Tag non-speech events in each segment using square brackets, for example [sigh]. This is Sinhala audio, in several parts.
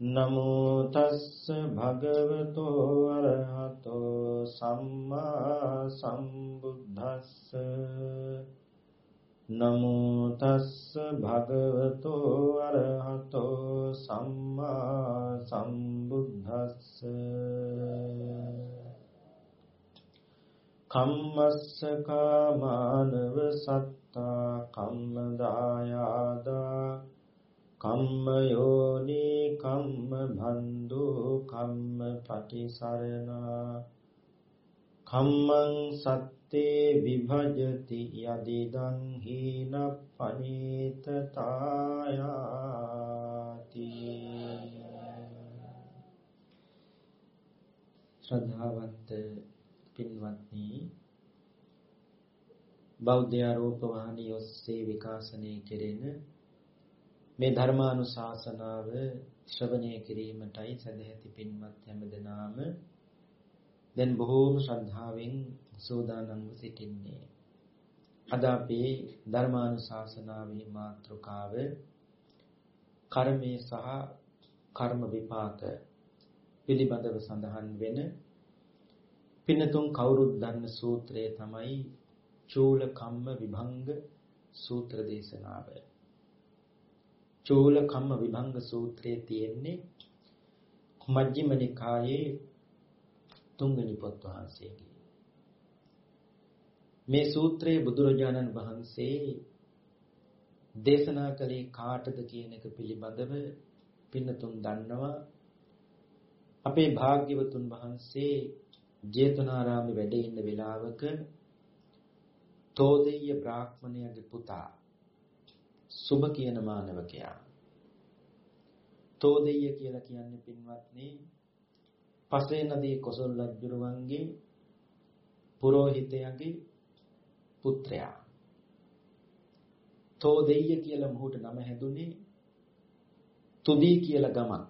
නමෝ තස්ස භගවතෝ අරහතෝ සම්මා සම්බුද්දස්ස නමෝ තස්ස භගවතෝ අරහතෝ සම්මා සම්බුද්දස්ස කම්මස්ස කාමානව සත්තා කම්මදායාදා කම්ම යෝනි කම්ම භන්දු කම්ම පටිසරණා කම්මං සත් තේ විභජති යදිදං හීන පනීතතායාති ශ්‍රද්ධාවන්ත පින්වත්නි බෞද්ධ ආරෝප වාහනිය ඔස්සේ විකාශනය කෙරෙන මේ ධර්මානුශාසනාව ශ්‍රවණය කිරීමටයි සදැහැති පින්වත් හැමදෙනාම දැන් බොහෝම ශ්‍රද්ධාවෙන් සෝදානම්ව සිටින්නේ. අද අපේ ධර්මානුශාසනාවේ මාතෘකාව කර්මයේ සහ කර්ම විපාක පිළිබඳව සඳහන් වෙන පින්නතුන් කවුරුත් දන්න සූත්‍රය තමයි චූල කම්ම විභංග සූත්‍ර දේශනාව. චූල කම්ම විභංග සූත්‍රයේ තියෙන්නේ මජ්ක්‍ධිම නිකායේ තුන්වෙනි පොත් වහන්සේගේ. මේ සූත්‍රයේ බුදුරජාණන් වහන්සේ දේශනා කළේ කාටද කියන එක පිළිබඳව පින්නතුන් දන්නවා. අපේ භාග්‍යවතුන් වහන්සේ ජේතවනාරාමේ වැඩ ඉන්න වෙලාවක තෝදෙය්‍ය බ්‍රාහ්මණයාගේ පුතා සුභ කියන මානවකයා තෝදෙය්‍ය කියලා කියන්නේ පින්වත්නි පසේ නදී කොසල් රජුරුවන්ගේ පුරෝහිතයාගේ පුත්‍රයා. තෝදෙය්‍ය කියලා මොහුට නම හැදුනේ තුදී කියලා ගමක්.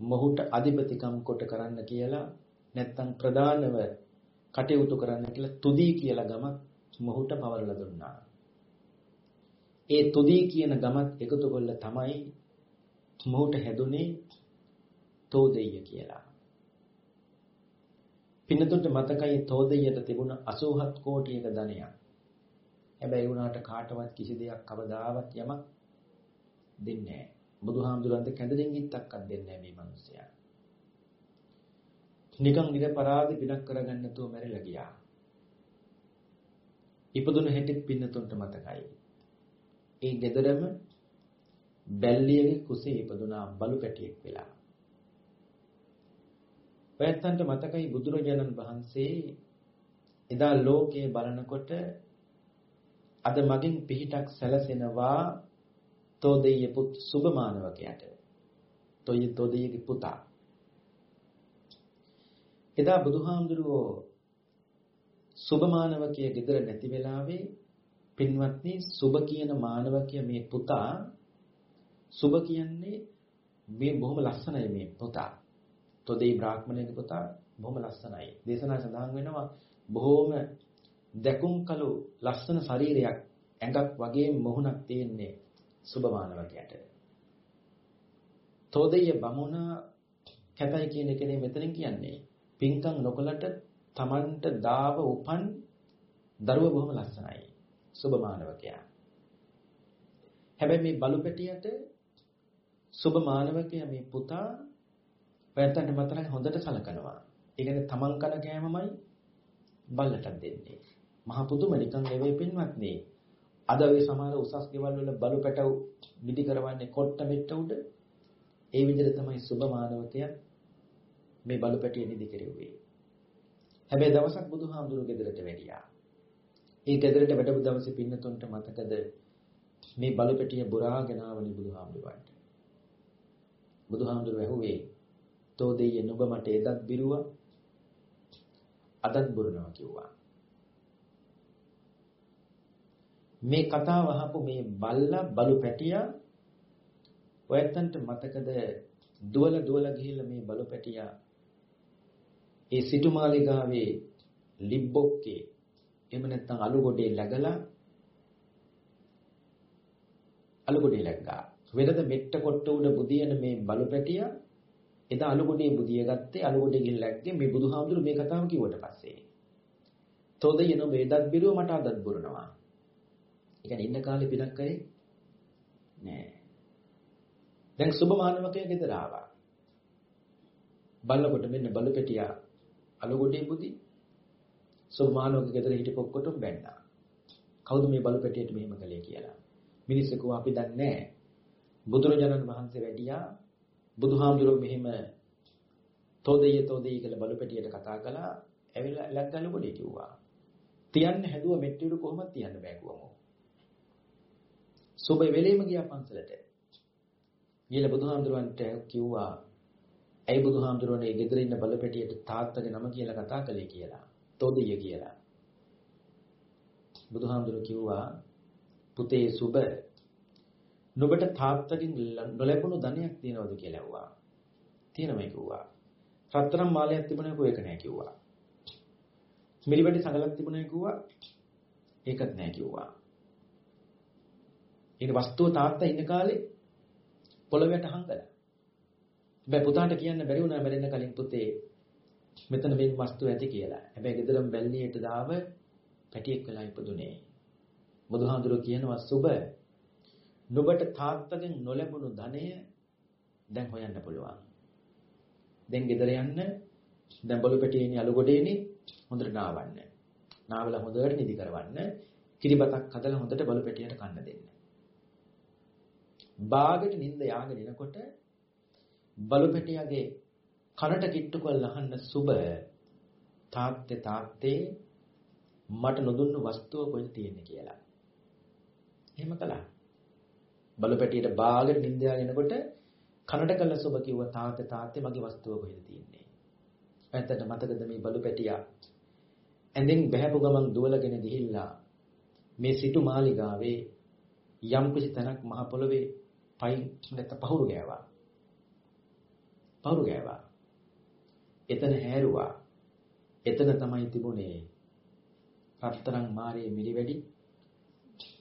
මොහුට අධිපතිකම් කොට කරන්න කියලා නැත්තම් ප්‍රධානව කටයුතු කරන්න කියලා තුදී කියලා ගමක් මොහුට පවරලා දුන්නා. ඒ තුදී කියන ගමත් එකතු කරලා තමයි මොහුට හැදුනේ තෝදෙය්‍ය කියලා. පින්නතුන්ට මතකයි තෝදෙයට තිබුණ 87 කෝටියක ධනයක්. හැබැයි වුණාට කාටවත් කිසි දෙයක් කවදාවත් යමක් දෙන්නේ නැහැ. බුදුහාමුදුරන්ට කැඳෙලින් ගිත්තක්වත් දෙන්නේ නැහැ මේ මිනිස්සයා. නිකන් නිරපරාධි පිනක් කරගන්න නැතුව මැරිලා ගියා. ඉපදුන හැටිත් පින්නතුන්ට මතකයි. ඒ ගෙදරම බැල්ලියගේ කුසේ ඉපදුනා බලු කැටියෙක් වෙලා. ඔයත්තන්ට මතකයි බුදුරජාණන් වහන්සේ එදා ලෝකයේ බලනකොට අද මගින් පිහිටක් සැලසෙනවා තෝදෙය පුත් සුභමානවකයට. තොය තෝදෙයගේ පුතා. එදා බුදුහාමුදුරුවෝ සුභමානවකයේ ගෙදර නැති වෙලාවේ පින්වත්නි සුභ කියන මානවකය මේ පුතා සුභ කියන්නේ මේ බොහොම ලස්සනයි මේ පුතා. තොදේ බ්‍රාහ්මණයෙකුගේ පුතා බොහොම ලස්සනයි. දේශනා සඳහන් වෙනවා බොහොම දැකුම් කළු ලස්සන ශරීරයක් ඇඟක් වගේ මොහුණක් තියෙන්නේ සුභමානවකයට. තෝදෙය බමුණ කැතයි කියන එකනේ මෙතනින් කියන්නේ. පින්කම් නොකලට Tamanට දාව උපන් දරුව බොහොම ලස්සනයි. සුභමානවකයා. හැබැයි මේ බලු පැටියට සුභමානවකයා මේ පුතා ඔයත්තන්ට මතකයි හොඳට සලකනවා. ඒ කියන්නේ තමන් කන කෑමමයි බල්ලටත් දෙන්නේ. මහ පුදුම නිකන් නෙවෙයි පින්වත්නි. අද ඔය සමහර උසස් ගෙවල් වල බලු පැටව නිදි කරවන්නේ කොට්ට මෙට්ට උඩ. ඒ විදිහට තමයි සුබ මානවකයා මේ බලු පැටිය නිදි කෙරුවේ. හැබැයි දවසක් බුදුහාමුදුරුවෝ ගෙදරට වැඩියා. ඒ ගෙදරට වැඩපු දවසේ පින්නතුන්ට මතකද මේ බලු පැටිය බුරාගෙන ආවනි බුදුහාමුදුරුවන්ට. බුදුහාමුදුරුවෝ ඇහුවේ තෝ දෙයිය නුඹ මට එදත් බිරුවා අදත් බුරනවා කිව්වා. මේ කතාව අහපු මේ බල්ලා බලු පැටියා ඔයත්තන්ට මතකද දුවල දුවල ගිහිල්ලා මේ බලු පැටියා ඒ සිටුමාලිගාවේ ලිබ්බොක්කේ එහෙම නැත්නම් අලුගොඩේ läගලා අලුගොඩේ läග්ගා. වෙනද මෙට්ට කොට්ට උඩ බුදියන මේ බලු පැටියා එදා අලුගොඩේ බුදිය ගත්තේ අලුගොඩේ ගිහින් läග්ගේ මේ බුදුහාමුදුරු මේ කතාව කිව්වට පස්සේ. තෝද යන වේදත් බිරුව මට අදත් බුරනවා. ඒ කියන්නේ ඉන්න කාලේ පිනක් කරේ නෑ. දැන් සුබ මානවකයා ගෙදර ආවා. බලනකොට මෙන්න බලු පැටියා අලුගොඩේ බුදි සුබ මානවක ගෙදර හිටපු ඔක්කොටම බැන්නා. කවුද මේ බලු පැටියට මෙහෙම කළේ කියලා. මිනිස්සු කිව්වා අපි දන්නේ නෑ. බුදුරජාණන් වහන්සේ වැඩියා බුදුහාමුදුරුවෝ මෙහෙම තෝදෙය තෝදෙය කියලා බලු පැටියට කතා කළා. ඇවිල්ලා ලැග්ගලු ගොඩේ කිව්වා. තියන්න හැදුව මෙට්ටියුඩු කොහොමද තියන්න බෑ කිව්වමෝ. සුබ වෙලෙම ගියා පන්සලට. ගිහලා බුදුහාමුදුරුවන්ට කිව්වා ඇයි බුදුහාමුදුරුවනේ ගෙදර ඉන්න බලපැටියට තාත්තගේ නම කියලා කතා කළේ කියලා. තෝදිය කියලා. බුදුහාමුදුරුවෝ කිව්වා පුතේ සුබ නුඹට තාත්තගෙන් නොලැබුණු ධනයක් තියෙනවද කියලා ඇහුවා. තියෙනමයි කිව්වා. රත්තරන් මාලයක් තිබුණේ කොහේක නැහැ කිව්වා. මිලිවැඩි සඟලක් තිබුණේ කිව්වා. ඒකත් නැහැ කිව්වා. ඊට වස්තුව තාත්තා ඉන්න කාලේ පොළොවට හංගලා. හැබැයි පුතාට කියන්න බැරි වුණා මැරෙන්න කලින් පුතේ මෙතන මේ වස්තුව ඇති කියලා. හැබැයි ගෙදරම බැල්නියට දාව පැටියෙක් වෙලා ඉපදුනේ. බුදුහාඳුරෝ කියනවා සුබ නුඹට තාත්තගෙන් නොලැබුණු ධනය දැන් හොයන්න පුළුවන්. දැන් ගෙදර යන්න දැන් බලු පැටියේනේ අලුගොඩේනේ හොඳට නාවන්න. නාවලා හොඳට නිදි කරවන්න. කිරිබතක් හදලා හොඳට බලු පැටියට කන්න දෙන්න. බාගෙට නිින්ද යාගෙන එනකොට බලු පැටියාගේ කනට කිට්ටු කරලා අහන්න සුබ තාත්තේ තාත්තේ මට නොදුන්නු වස්තුව කොහෙද තියෙන්නේ කියලා. එහෙම කළා. බලු පැටියට බාගෙට නිින්ද යාගෙන එනකොට කනට කළ සුබ කිව්වා තාත්තේ තාත්තේ මගේ වස්තුව කොහෙද තියෙන්නේ. ඇත්තට මතකද මේ බලු පැටියා ඇඳෙන් බහැපු ගමන් දුවලගෙන ගිහිල්ලා මේ සිටු මාලිගාවේ යම් කිසි තැනක් මහ පොළවේ පයි නැත්නම් පහුරු ගෑවා. පහුරු ගෑවා. එතන හැරුවා. එතන තමයි තිබුණේ රත්තරන් මාරේ මිරිවැඩි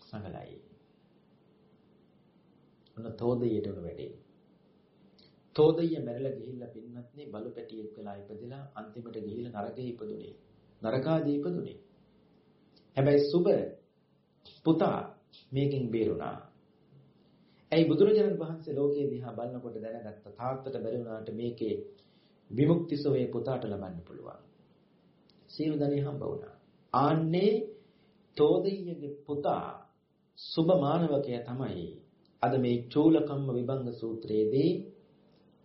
සංගලයි. ඔන්න තෝදයට උන වැඩේ. තෝදය මැරලා ගිහිල්ලා පින්නත් නේ බලු පැටියෙක් වෙලා ඉපදිලා අන්තිමට ගිහිල්ලා නරකේ ඉපදුනේ. නරකාදී ඉපදුනේ. හැබැයි සුබ පුතා මේකෙන් බේරුණා. ඇයි බුදුරජාණන් වහන්සේ ලෝකයේ දිහා බලනකොට දැනගත්ත තාත්තට බැරි වුණාට මේකේ විමුක්ති සෝයේ පුතාට ලබන්න පුළුවන්. සියලු ධනෙ හම්බ වුණා. ආන්නේ තෝදියගේ පුතා සුබ මානවකයා තමයි අද මේ චූලකම්ම විභංග සූත්‍රයේදී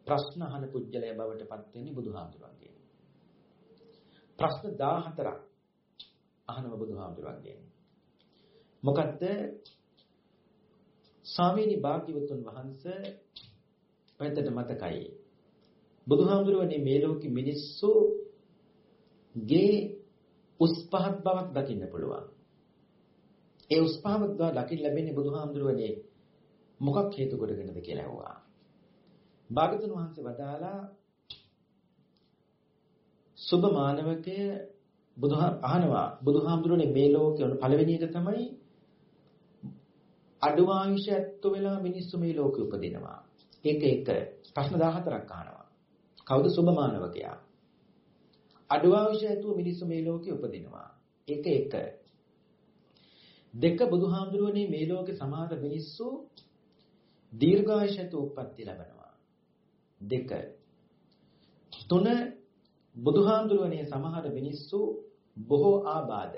ප්‍රශ්න අහන පුජ්‍යලය බවට පත් වෙන්නේ බුදුහාමුදුරන්ගේ. ප්‍රශ්න 14ක් අහනව බුදුහාමුදුරන්ගෙන්. මොකද්ද? ස්වාමීනි භාග්‍යවතුන් වහන්සේ ඔයතට මතකයි. බුදුහාමුදුරුවනේ මේ ලෝකෙ මිනිස්සු ගේ උස් පහත් බවක් දකින්න පුළුවන්. ඒ උස් පහත් බව දකින්න ලැබෙන්නේ බුදුහාමුදුරුවනේ මොකක් හේතු කොටගෙනද කියලා ඇහුවා. භාගතුන් වහන්සේ වදාලා සුබ මානවකය බුදුහා අහනවා බුදුහාමුදුරනේ මේ ලෝකේ වුණ පළවෙනි එක තමයි අඩු ආයුෂ ඇත්තෝ වෙලා මිනිස්සු මේ ලෝකෙ උපදිනවා. ඒක එක ප්‍රශ්න 14ක් අහනවා. කවුද සුබ මානවකයා? අඩු ආයුෂ ඇතුව මිනිස්සු මේ ලෝකෙ උපදිනවා. ඒක එක. දෙක බුදුහාමුදුරනේ මේ ලෝකේ සමහර මිනිස්සු දීර්ඝායුෂ ඇතුව උප්පත්ති ලැබනවා. දෙක. තුන බුදුහාමුදුරනේ සමහර මිනිස්සු බොහෝ ආබාධ.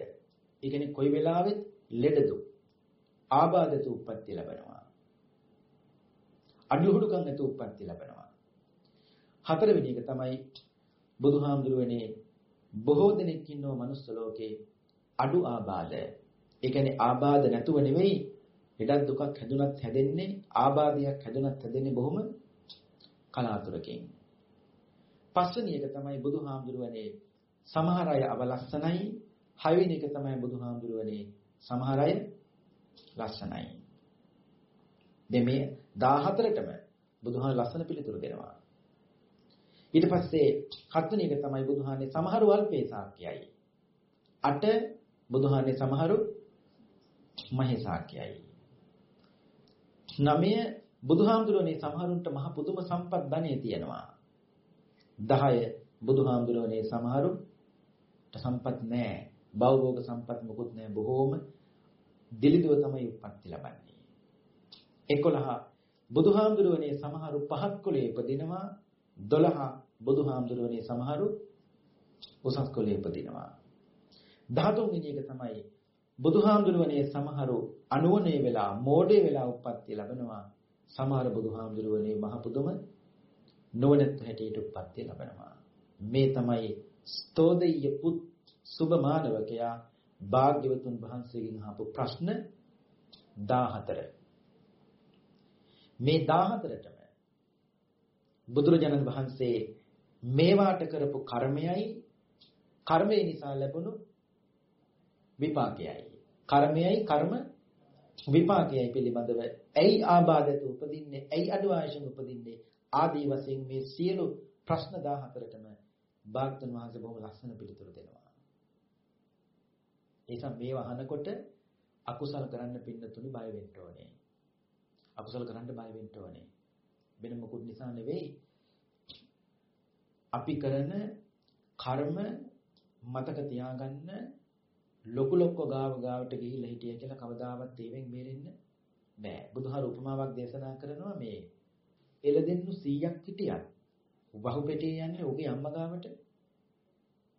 ඒ කියන්නේ කොයි වෙලාවෙත් ලෙඩ දුක් ආබාධතු උප්පත්ති ලැබෙනවා. අඩුහුඩුකම් ඇතු උප්පත්ති ලැබෙනවා. හතරවෙනි එක තමයි බුදුහාමුදුරුවනේ බොහෝ දෙනෙක් ඉන්නව මනුස්ස ලෝකේ අඩු ආබාධ. ඒ කියන්නේ ආබාධ නැතුව නෙවෙයි ලෙඩක් දුකක් හැදුනත් හැදෙන්නේ ආබාධයක් හැදුනත් හැදෙන්නේ බොහොම කලාතුරකින්. පස්වෙනි එක තමයි බුදුහාමුදුරුවනේ සමහර අය අවලස්සනයි. හයවෙනි එක තමයි බුදුහාමුදුරුවනේ සමහර අය ලස්සනයි. දැන් මේ 14ටම බුදුහාම ලස්සන පිළිතුරු දෙනවා. ඊට පස්සේ හත්වෙනි එක තමයි බුදුහාමේ සමහරු අල්පේ සාක්‍යයි. අට බුදුහාමේ සමහරු මහේ සාක්‍යයි. නවය බුදුහාමුදුරනේ සමහරුන්ට මහ පුදුම සම්පත් ධනෙ තියෙනවා. 10 බුදුහාමුදුරනේ සමහරුන්ට සම්පත් නැහැ. භවෝග සම්පත් මොකුත් නැහැ. බොහෝම දිලිදුව තමයි උප්පත්ති ලබන්නේ. 11 බුදුහාමුදුරුවනේ සමහරු පහත් කුලයේ ඉපදිනවා 12 බුදුහාමුදුරුවනේ සමහරු උසස් කුලයේ ඉපදිනවා 13 වෙනි එක තමයි බුදුහාමුදුරුවනේ සමහරු අනුවනේ වෙලා මෝඩේ වෙලා උප්පත්ති ලැබෙනවා. සමහර බුදුහාමුදුරුවනේ මහ පුදුම නොවනත් හැටියට උප්පත්ති ලැබෙනවා. මේ තමයි ස්තෝදීය පුත් සුබ මානවකයා භාග්‍යවතුන් වහන්සේගෙන් අහපු ප්‍රශ්න 14 මේ 14ටම බුදුරජාණන් වහන්සේ මේවාට කරපු කර්මයයි. කර්මය නිසා ලැබුණු විපාකයයි. කර්මයයි කර්ම විපාකයයි පිළිබඳව ඇයි ආබාධයට උපදින්නේ? ඇයි අඩු ආයශන උපදින්නේ? ආදී වශයෙන් මේ සියලු ප්‍රශ්න 14ටම භාග්‍යවතුන් වහන්සේ බොහොම ලස්සන පිළිතුරු දෙනවා. ඒ නිසා මේව අහනකොට අකුසල් කරන්න පින්නතුනි බය වෙන්න ඕනේ. අකුසල් කරන්න බය වෙන්න ඕනේ. වෙන මොකුත් නිසා නෙවෙයි. අපි කරන කර්ම මතක තියාගන්න ලොකු ලොක්ක ගාව ගාවට ගිහිල්ලා හිටිය කියලා කවදාවත් ඒවෙන් බේරෙන්න බෑ. බුදුහාර උපමාවක් දේශනා කරනවා මේ එළදෙන්නු 100ක් හිටියත් වහු පෙටේ යන්නේ ඔහුගේ අම්මා ගාවට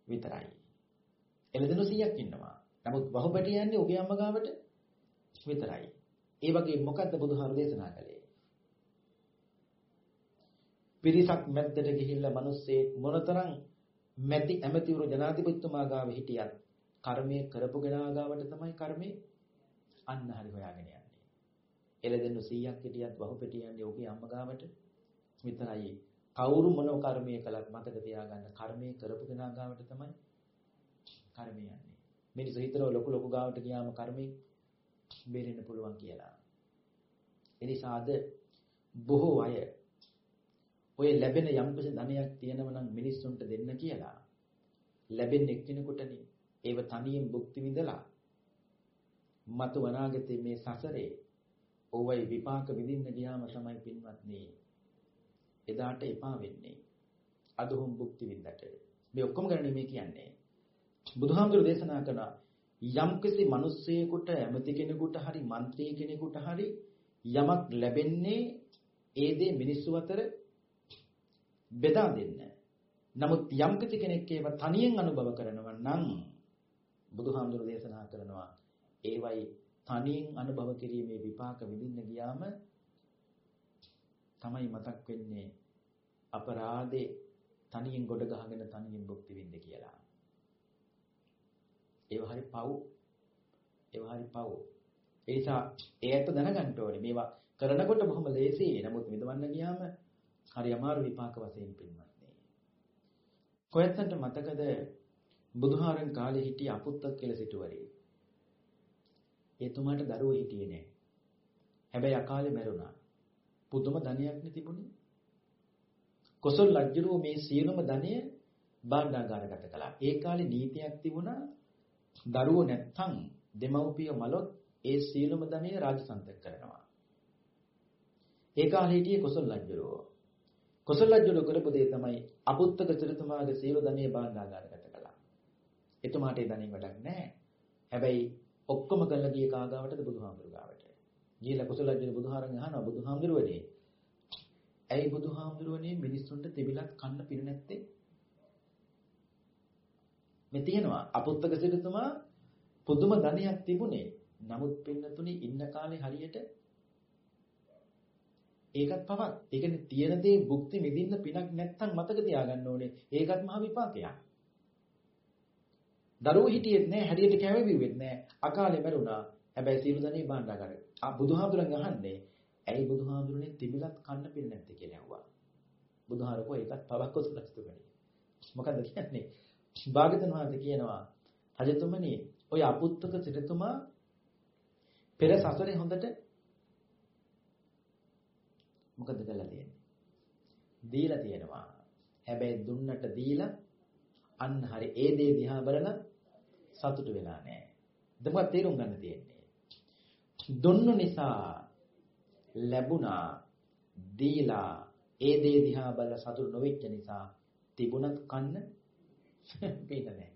විතරයි. එළදෙන්නු 100ක් ඉන්නවා. නමුත් වහුපැටි යන්නේ ඔබේ අම්මා ගාවට විතරයි. ඒ වගේ මොකද්ද බුදුහාම දේශනා කළේ? පිරිසක් මැද්දට ගිහිල්ලා මිනිස්සේ මොනතරම් මැති ඇමතිවරු ජනාධිපතිතුමා ගාව හිටියත් කර්මයේ කරපු කෙනා ගාවට තමයි කර්මේ අන්න හරි හොයාගෙන යන්නේ. එළදෙන්නු 100ක් හිටියත් වහුපැටි යන්නේ ඔබේ අම්මා ගාවට විතරයි. කවුරු මොන කර්මයේ කළත් මතක තියාගන්න කර්මයේ කරපු කෙනා ගාවට තමයි කර්මය යන්නේ. මිනිස්සු හිතනවා ලොකු ලොකු ගාවට ගියාම කර්මෙන් බේරෙන්න පුළුවන් කියලා. එනිසා අද බොහෝ අය ඔය ලැබෙන යම්කිසි ධනයක් තියෙනව නම් මිනිස්සුන්ට දෙන්න කියලා ලැබෙන්නේ එක්කෙනෙකුටනේ ඒව තනියෙන් භුක්ති විඳලා මතු වනාගතේ මේ සසරේ ඕවයි විපාක විඳින්න ගියාම තමයි පින්වත්නි එදාට එපා වෙන්නේ අදහුම් භුක්ති විඳට මේ ඔක්කොම ගණනේ මේ කියන්නේ බුදුහාමුදුරු දේශනා කරන යම්කිසි මිනිස්සෙකුට ඇමති කෙනෙකුට හරි മന്ത്രി කෙනෙකුට හරි යමක් ලැබෙන්නේ ඒ දේ මිනිස්සු අතර බෙදා දෙන්න. නමුත් යම්කිසි කෙනෙක් ඒව තනියෙන් අනුභව කරනවා නම් බුදුහාමුදුරු දේශනා කරනවා ඒවයි තනියෙන් අනුභව කිරීමේ විපාක විඳින්න ගියාම තමයි මතක් වෙන්නේ අපරාධේ තනියෙන් ගොඩ ගහගෙන තනියෙන් භුක්ති විඳ කියලා. ඒව හරි පව්. ඒව හරි පව්. ඒ නිසා ඒ ඇත්ත දැනගන්න ඕනේ. මේවා කරනකොට බොහොම ලේසි. නමුත් විඳවන්න ගියාම හරි අමාරු විපාක වශයෙන් පින්වත්නි. කොහෙත්න්ට මතකද බුදුහාරන් කාලේ හිටිය අපුත්තක් කියලා සිටුවරේ. එතුමාට දරුවෝ හිටියේ නෑ. හැබැයි අකාලේ මැරුණා. පුදුම ධනයක් නේ තිබුණේ. කොසල් ලජ්ජරෝ මේ සියලුම ධනය භාණ්ඩාගාරගත කළා. ඒ කාලේ නීතියක් තිබුණා දරුවෝ නැත්තම් දෙමව්පිය මලොත් ඒ සීලම ධනය රාජසන්තක කරනවා. ඒ කාලේ හිටියේ කොසල් ලජ්ජරෝ. කොසල් ලජ්ජරෝ කරපු දේ තමයි අපුත්තක චරිතමාගේ සීල ධනය භාණ්ඩාගාරගත කළා. එතුමාට ඒ ධනෙ වැඩක් නැහැ. හැබැයි ඔක්කොම කරලා ගිය කාගාවටද බුදුහාමුදුරු ගාවට. ගිහලා කොසල් ලජ්ජරෝ බුදුහාරන් අහනවා බුදුහාමුදුරුවනේ. ඇයි බුදුහාමුදුරුවනේ මිනිස්සුන්ට තිබිලත් කන්න පිර නැත්තේ? මේ තියෙනවා අපුත්තක සිටුතුමා පුදුම ධනයක් තිබුණේ. නමුත් පින්නතුනි ඉන්න කාලේ හරියට ඒකත් පවක්. ඒ කියන්නේ තියෙන දේ භුක්ති විඳින්න පිනක් නැත්තම් මතක තියාගන්න ඕනේ. ඒකත් මහ විපාකයක්. දරුවෝ හිටියෙත් නෑ, හැරියට කැවෙවිවෙත් නෑ. අකාලේ මැරුණා. හැබැයි සියලු දනේ භාණ්ඩාගාරේ. ආ බුදුහාමුදුරන් අහන්නේ, ඇයි බුදුහාමුදුරනේ තිබිලත් කන්න පිළ නැත්තේ කියලා ඇහුවා. බුදුහාරකෝ ඒකත් පවක් කොසලස්තුමනි. මොකද්ද කියන්නේ? භාග්‍යතුන් වහන්සේ කියනවා, රජතුමනි, ඔය අපුත්තක සිටුතුමා පෙර සසරේ හොඳට මොකද කරලා තියෙන්නේ? දීලා තියෙනවා. හැබැයි දුන්නට දීලා අන්න හරි ඒ දේ දිහා බලලා සතුටු වෙලා නැහැ. දෙමත් තේරුම් ගන්න තියෙන්නේ. දුන්නු නිසා ලැබුණා දීලා ඒ දේ දිහා බලලා සතුටු නොවෙච්ච නිසා තිබුණත් කන්න [laughs] පිට නැහැ.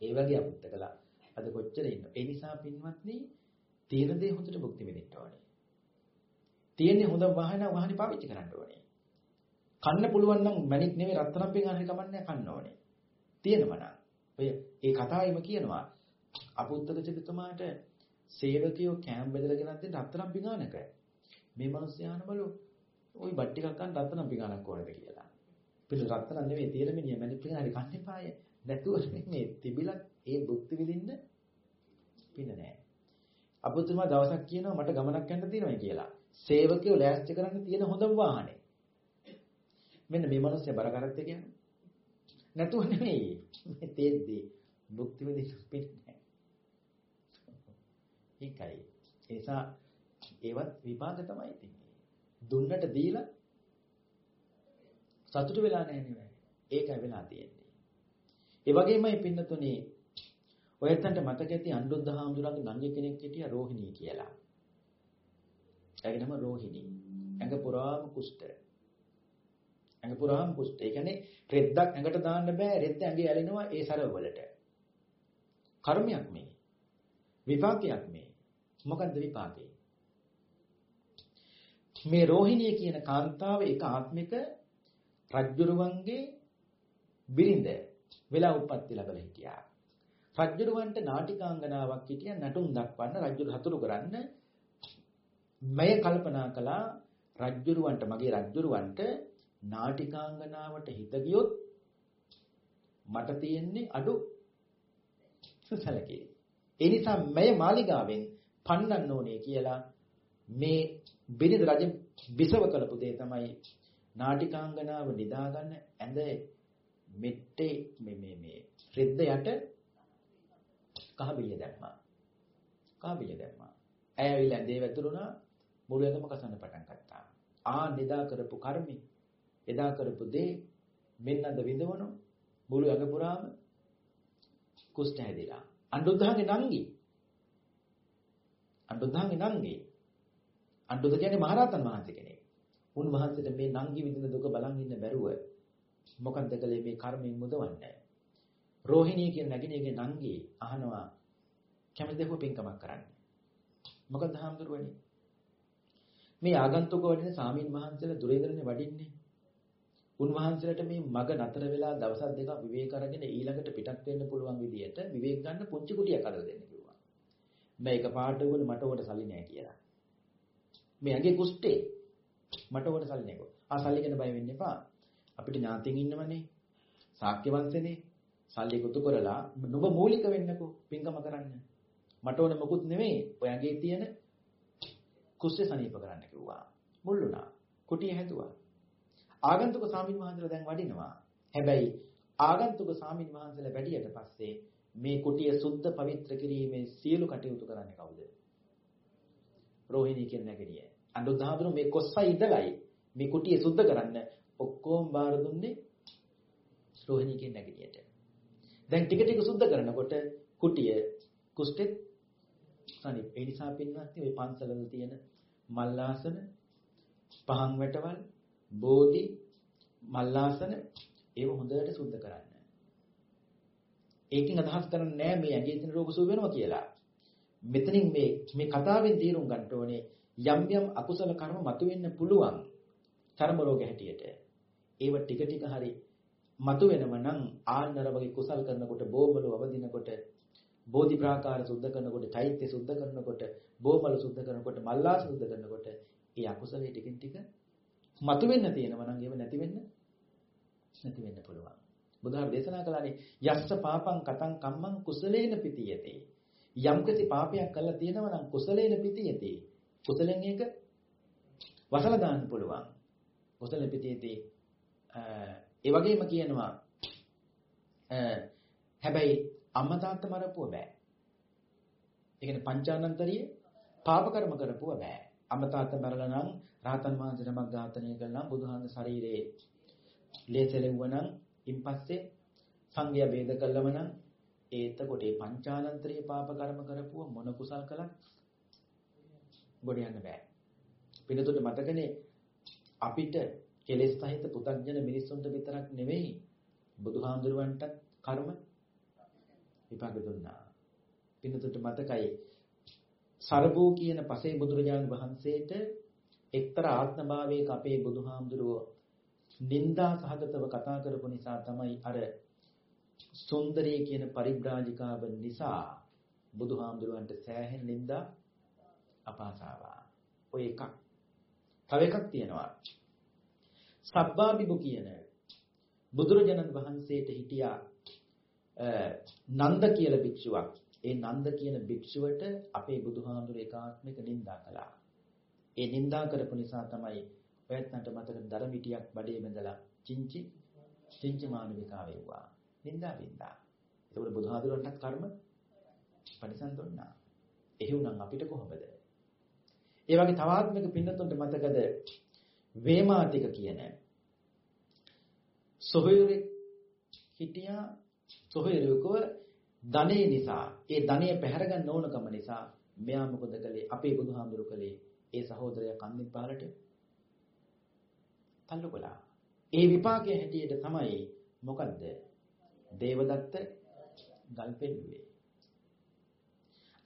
ඒ වගේ අපුත්තකලා අද කොච්චර ඉන්නව. ඒ නිසා පින්වත්නි තියෙන දේ හොඳට භුක්ති විඳින්න ඕනේ. තියෙන්නේ හොඳ වාහන වාහනේ පාවිච්චි කරන්න ඕනේ. කන්න පුළුවන් නම් මැණික් නෙවෙයි රත්තරන් පින් හරි කමන්නේ කන්න ඕනේ. තියෙනවා නම්. ඔය ඒ කතාවෙම කියනවා අපුත්තක චිතුමාට සේවකයෝ කෑම් බෙදලා ගෙනත් දෙන්න රත්තරන් පිඟානක. මේ මිනිස්යාන බලු ওই බත් ටිකක් ගන්න රත්තරන් පිඟානක් ඕනද කියලා. පිළ රත්තරන් නෙවෙයි තියෙන මිනිහ මැණික් පිඟාන හරි කන්න එපාය. නැතුව මේ තිබිලත් ඒ භුක්ති විඳින්න පින නැහැ. අපුතුමා දවසක් කියනවා මට ගමනක් යන්න තියෙනවා කියලා. සේවකයෝ ලෑස්ති කරන්න තියෙන හොඳම වාහනේ. මෙන්න මේ මිනිස්සේ බර කරත් කියන්නේ. නැතුව නෙමෙයි. මේ තේද්දී භුක්ති විඳින්න පින්නේ. ඒකයි. ඒ නිසා ඒවත් විපාක තමයි තින්නේ. දුන්නට දීලා සතුටු වෙලා නැහැ නෙවෙයි. ඒකයි වෙලා තියෙන්නේ. ඒ වගේමයි පින්නතුනේ ඔයත්තන්ට මතක ඇති අනුරුද්ධ හාමුදුරන්ගේ නංගි කෙනෙක් හිටියා රෝහිණී කියලා. එයාගේ නම රෝහිණී. ඇඟ පුරාම කුෂ්ඨ. ඇඟ පුරාම කුෂ්ඨ. ඒ කියන්නේ රෙද්දක් ඇඟට දාන්න බෑ. රෙද්ද ඇඟේ ඇලෙනවා ඒ සරව වලට. කර්මයක් මේ. විපාකයක් මේ. මොකද්ද විපාකේ? මේ රෝහිණිය කියන කාන්තාව එක ආත්මික රජ්ජුරුවන්ගේ බිරිඳ වෙලා උප්පත්ති ලැබලා හිටියා. රජ්ජුරුවන්ට නාටිකාංගනාවක් හිටියා නටුම් දක්වන්න රජ්ජුරු හතුරු කරන්න මය කල්පනා කළා රජ්ජුරුවන්ට මගේ රජ්ජුරුවන්ට නාටිකාංගනාවට හිත ගියොත් මට තියෙන්නේ අඩු සැලකේ. ඒ නිසා මය මාලිගාවෙන් පන්නන්න ඕනේ කියලා මේ බිරිඳ රජ බිසව කළපු දේ තමයි නාටිකාංගනාව නිදාගන්න ඇඳ මෙට්ටේ මේ මේ මේ රෙද්ද යට කහබිලිය දැම්මා. කහබිලිය දැම්මා. ඇය ඇවිල්ලා ඇඳේ වැතුරුණා මුළු ඇඟම කසන්න පටන් ගත්තා. ආ නිදා කරපු කර්මي එදා කරපු දේ මෙන්න අද විඳවනු මුළු ඇඟ පුරාම කුෂ්ඨ හැදිලා. අඬුදාගේ නංගි. අඬුදාගේ නංගි. අඬුද කියන්නේ මහරහතන් වහන්සේ කෙනෙක්. උන්වහන්සේට මේ නංගි විඳින දුක බලන් ඉන්න බැරුව මොකක්ද කළේ මේ කර්මයෙන් මුදවන්නේ? රෝහිණී කියන නැගිනේගේ නංගි අහනවා කැමතිද කො පින්කමක් කරන්න. මොකද හාමුදුරුවනේ මේ ආගන්තුක වඩින සාමීන් වහන්සේලා දුර ඉඳලානේ වඩින්නේ. උන්වහන්සේලාට මේ මග නතර වෙලා දවස් දෙකක් විවේක අරගෙන ඊළඟට පිටත් වෙන්න පුළුවන් විදියට විවේක ගන්න පුංචි කුටියක් අරලා දෙන්න කිව්වා. මේක පාට වල මට උඩ සල්ලි නෑ කියලා. මේ ඇගේ කුස්ටේ මට උඩ සල්ලි නෑ. ආ සල්ලි ගැන බය වෙන්න එපා. අපිට ඥාතියින් ඉන්නවනේ. ශාක්‍ය වංශනේ. සල්ලි කුතු කරලා නුඹ මූලික වෙන්නකෝ පින්කම කරන්න. මට ඕනේ මොකුත් නෙමෙයි. ඔයගේ තියෙන කුස්සේ සනීප කරන්න කිව්වා. මුල්ුණා. කුටිය හැදුවා. ආගන්තුක සාමින් වහන්සේලා දැන් වඩිනවා. හැබැයි ආගන්තුක සාමින් වහන්සේලා වැඩියට පස්සේ මේ කුටිය සුද්ධ පවිත්‍ර කිරීමේ සියලු කටයුතු කරන්නේ කවුද? රෝහිණී කියන නැගණිය. අනුදාහදුරු මේ කොස්සයි ඉඳලයි මේ කුටිය සුද්ධ කරන්න ඔක්කොම බාර දුන්නේ රෝහිණී කියන නැගණියට. දැන් ටික ටික සුද්ධ කරනකොට කුටිය කුෂ්ඨෙත් සනීප. ඒ නිසා පින්වත්නි මේ පන්සලවල තියෙන මල්ලාසන, පහන් වැටවල්, බෝධි, මල්ලාසන ඒව හොඳට සුද්ධ කරන්න. ඒකෙන් අදහස් කරන්නේ නෑ මේ ඇඟේ තියෙන රෝග සුව වෙනවා කියලා. මෙතනින් මේ මේ කතාවෙන් තේරුම් ගන්න ඕනේ යම් යම් අකුසල කර්ම මතුවෙන්න පුළුවන් චර්ම රෝග හැටියට. ඒව ටික ටික හරි මතුවෙනව නම් ආන්නර වගේ කුසල් කරනකොට බෝමලු අවදිනකොට බෝධි ප්‍රාකාර සුද්ධ කරනකොට චෛත්‍ය සුද්ධ කරනකොට බෝමල සුද්ධ කරනකොට මල්ලා සුද්ධ කරනකොට ඒ අකුසලයේ ටිකින් ටික මතුවෙන්න තියෙනවා නම් ඒව නැති වෙන්න නැති වෙන්න පුළුවන්. බුදුහාම දේශනා කළානේ යස්ස පාපං කතං කම්මං කුසලේන පිටියති. යම්කිසි පාපයක් කළා තියෙනවා නම් කුසලේන පිටියති. කුසලෙන් ඒක වසල දාන්න පුළුවන්. කුසල පිටියති ඒ වගේම කියනවා හැබැයි අම්මා තාත්තා මරපුව බෑ. ඒ කියන්නේ පංචානන්තරිය පාප කර්ම කරපුව බෑ. අම්මා තාත්තා මරලා නම් රහතන් වහන්සේ නමක් ඝාතනය කළා නම් බුදුහාමගේ ශරීරයේ ලේසලෙව්ව නම් ඉන්පස්සේ සංගය ભેද කළම නම් ඒතකොට මේ පංචානන්තරිය පාප කර්ම කරපුව මොන කුසල් කළත් ගොඩ යන්න බෑ. පිටුට මතකනේ අපිට කෙලෙස් සහිත පුතග්ජන මිනිස්සුන්ට විතරක් නෙවෙයි බුදුහාඳුරවන්ට කර්ම විපාක දුන්නා. පින්තුට මතකයි සරබෝ කියන පසේ බුදුරජාණන් වහන්සේට එක්තරා ආත්මභාවයක අපේ බුදුහාමුදුරුවෝ නින්දා සහගතව කතා කරපු නිසා තමයි අර සුන්දරී කියන පරිබ්‍රාජිකාව නිසා බුදුහාමුදුරුවන්ට සෑහෙන නින්දා අපාසාවා. ඔය එකක්. තව එකක් තියෙනවා. සබ්බාබිබු කියන බුදුරජාණන් වහන්සේට හිටියා නන්ද කියලා භික්ෂුවක්. ඒ නන්ද කියන භික්ෂුවට අපේ බුදුහාමුදුර ඒකාත්මික නිඳා කළා. ඒ නිඳා කරපු නිසා තමයි ඔයත්න්ට මතක දරමිටියක් බඩේ බැඳලා චින්චි චින්චි මානවිකාව වේවා. නිඳා වින්දා. ඒකට බුදුහාමුදුරන්ටත් කර්ම පරිසම් දුන්නා. එහෙ වුණනම් අපිට කොහොමද? ඒ වගේ තවාත්මික පින්නතුන්ට මතකද වේමාතික කියන සොහොයුරෙක් හිටියා සොහොයුරෙකුව ධනෙ නිසා ඒ ධනෙ පැහැර ගන්න ඕනකම නිසා මෙයා මොකද කළේ? අපේ බුදුහාමුදුරු කළේ ඒ සහෝදරයා කන්දින් පහලට තල්ලු කළා. ඒ විපාකයේ හැටියට තමයි මොකද්ද? දේවදත්ත ගල් පෙළුවේ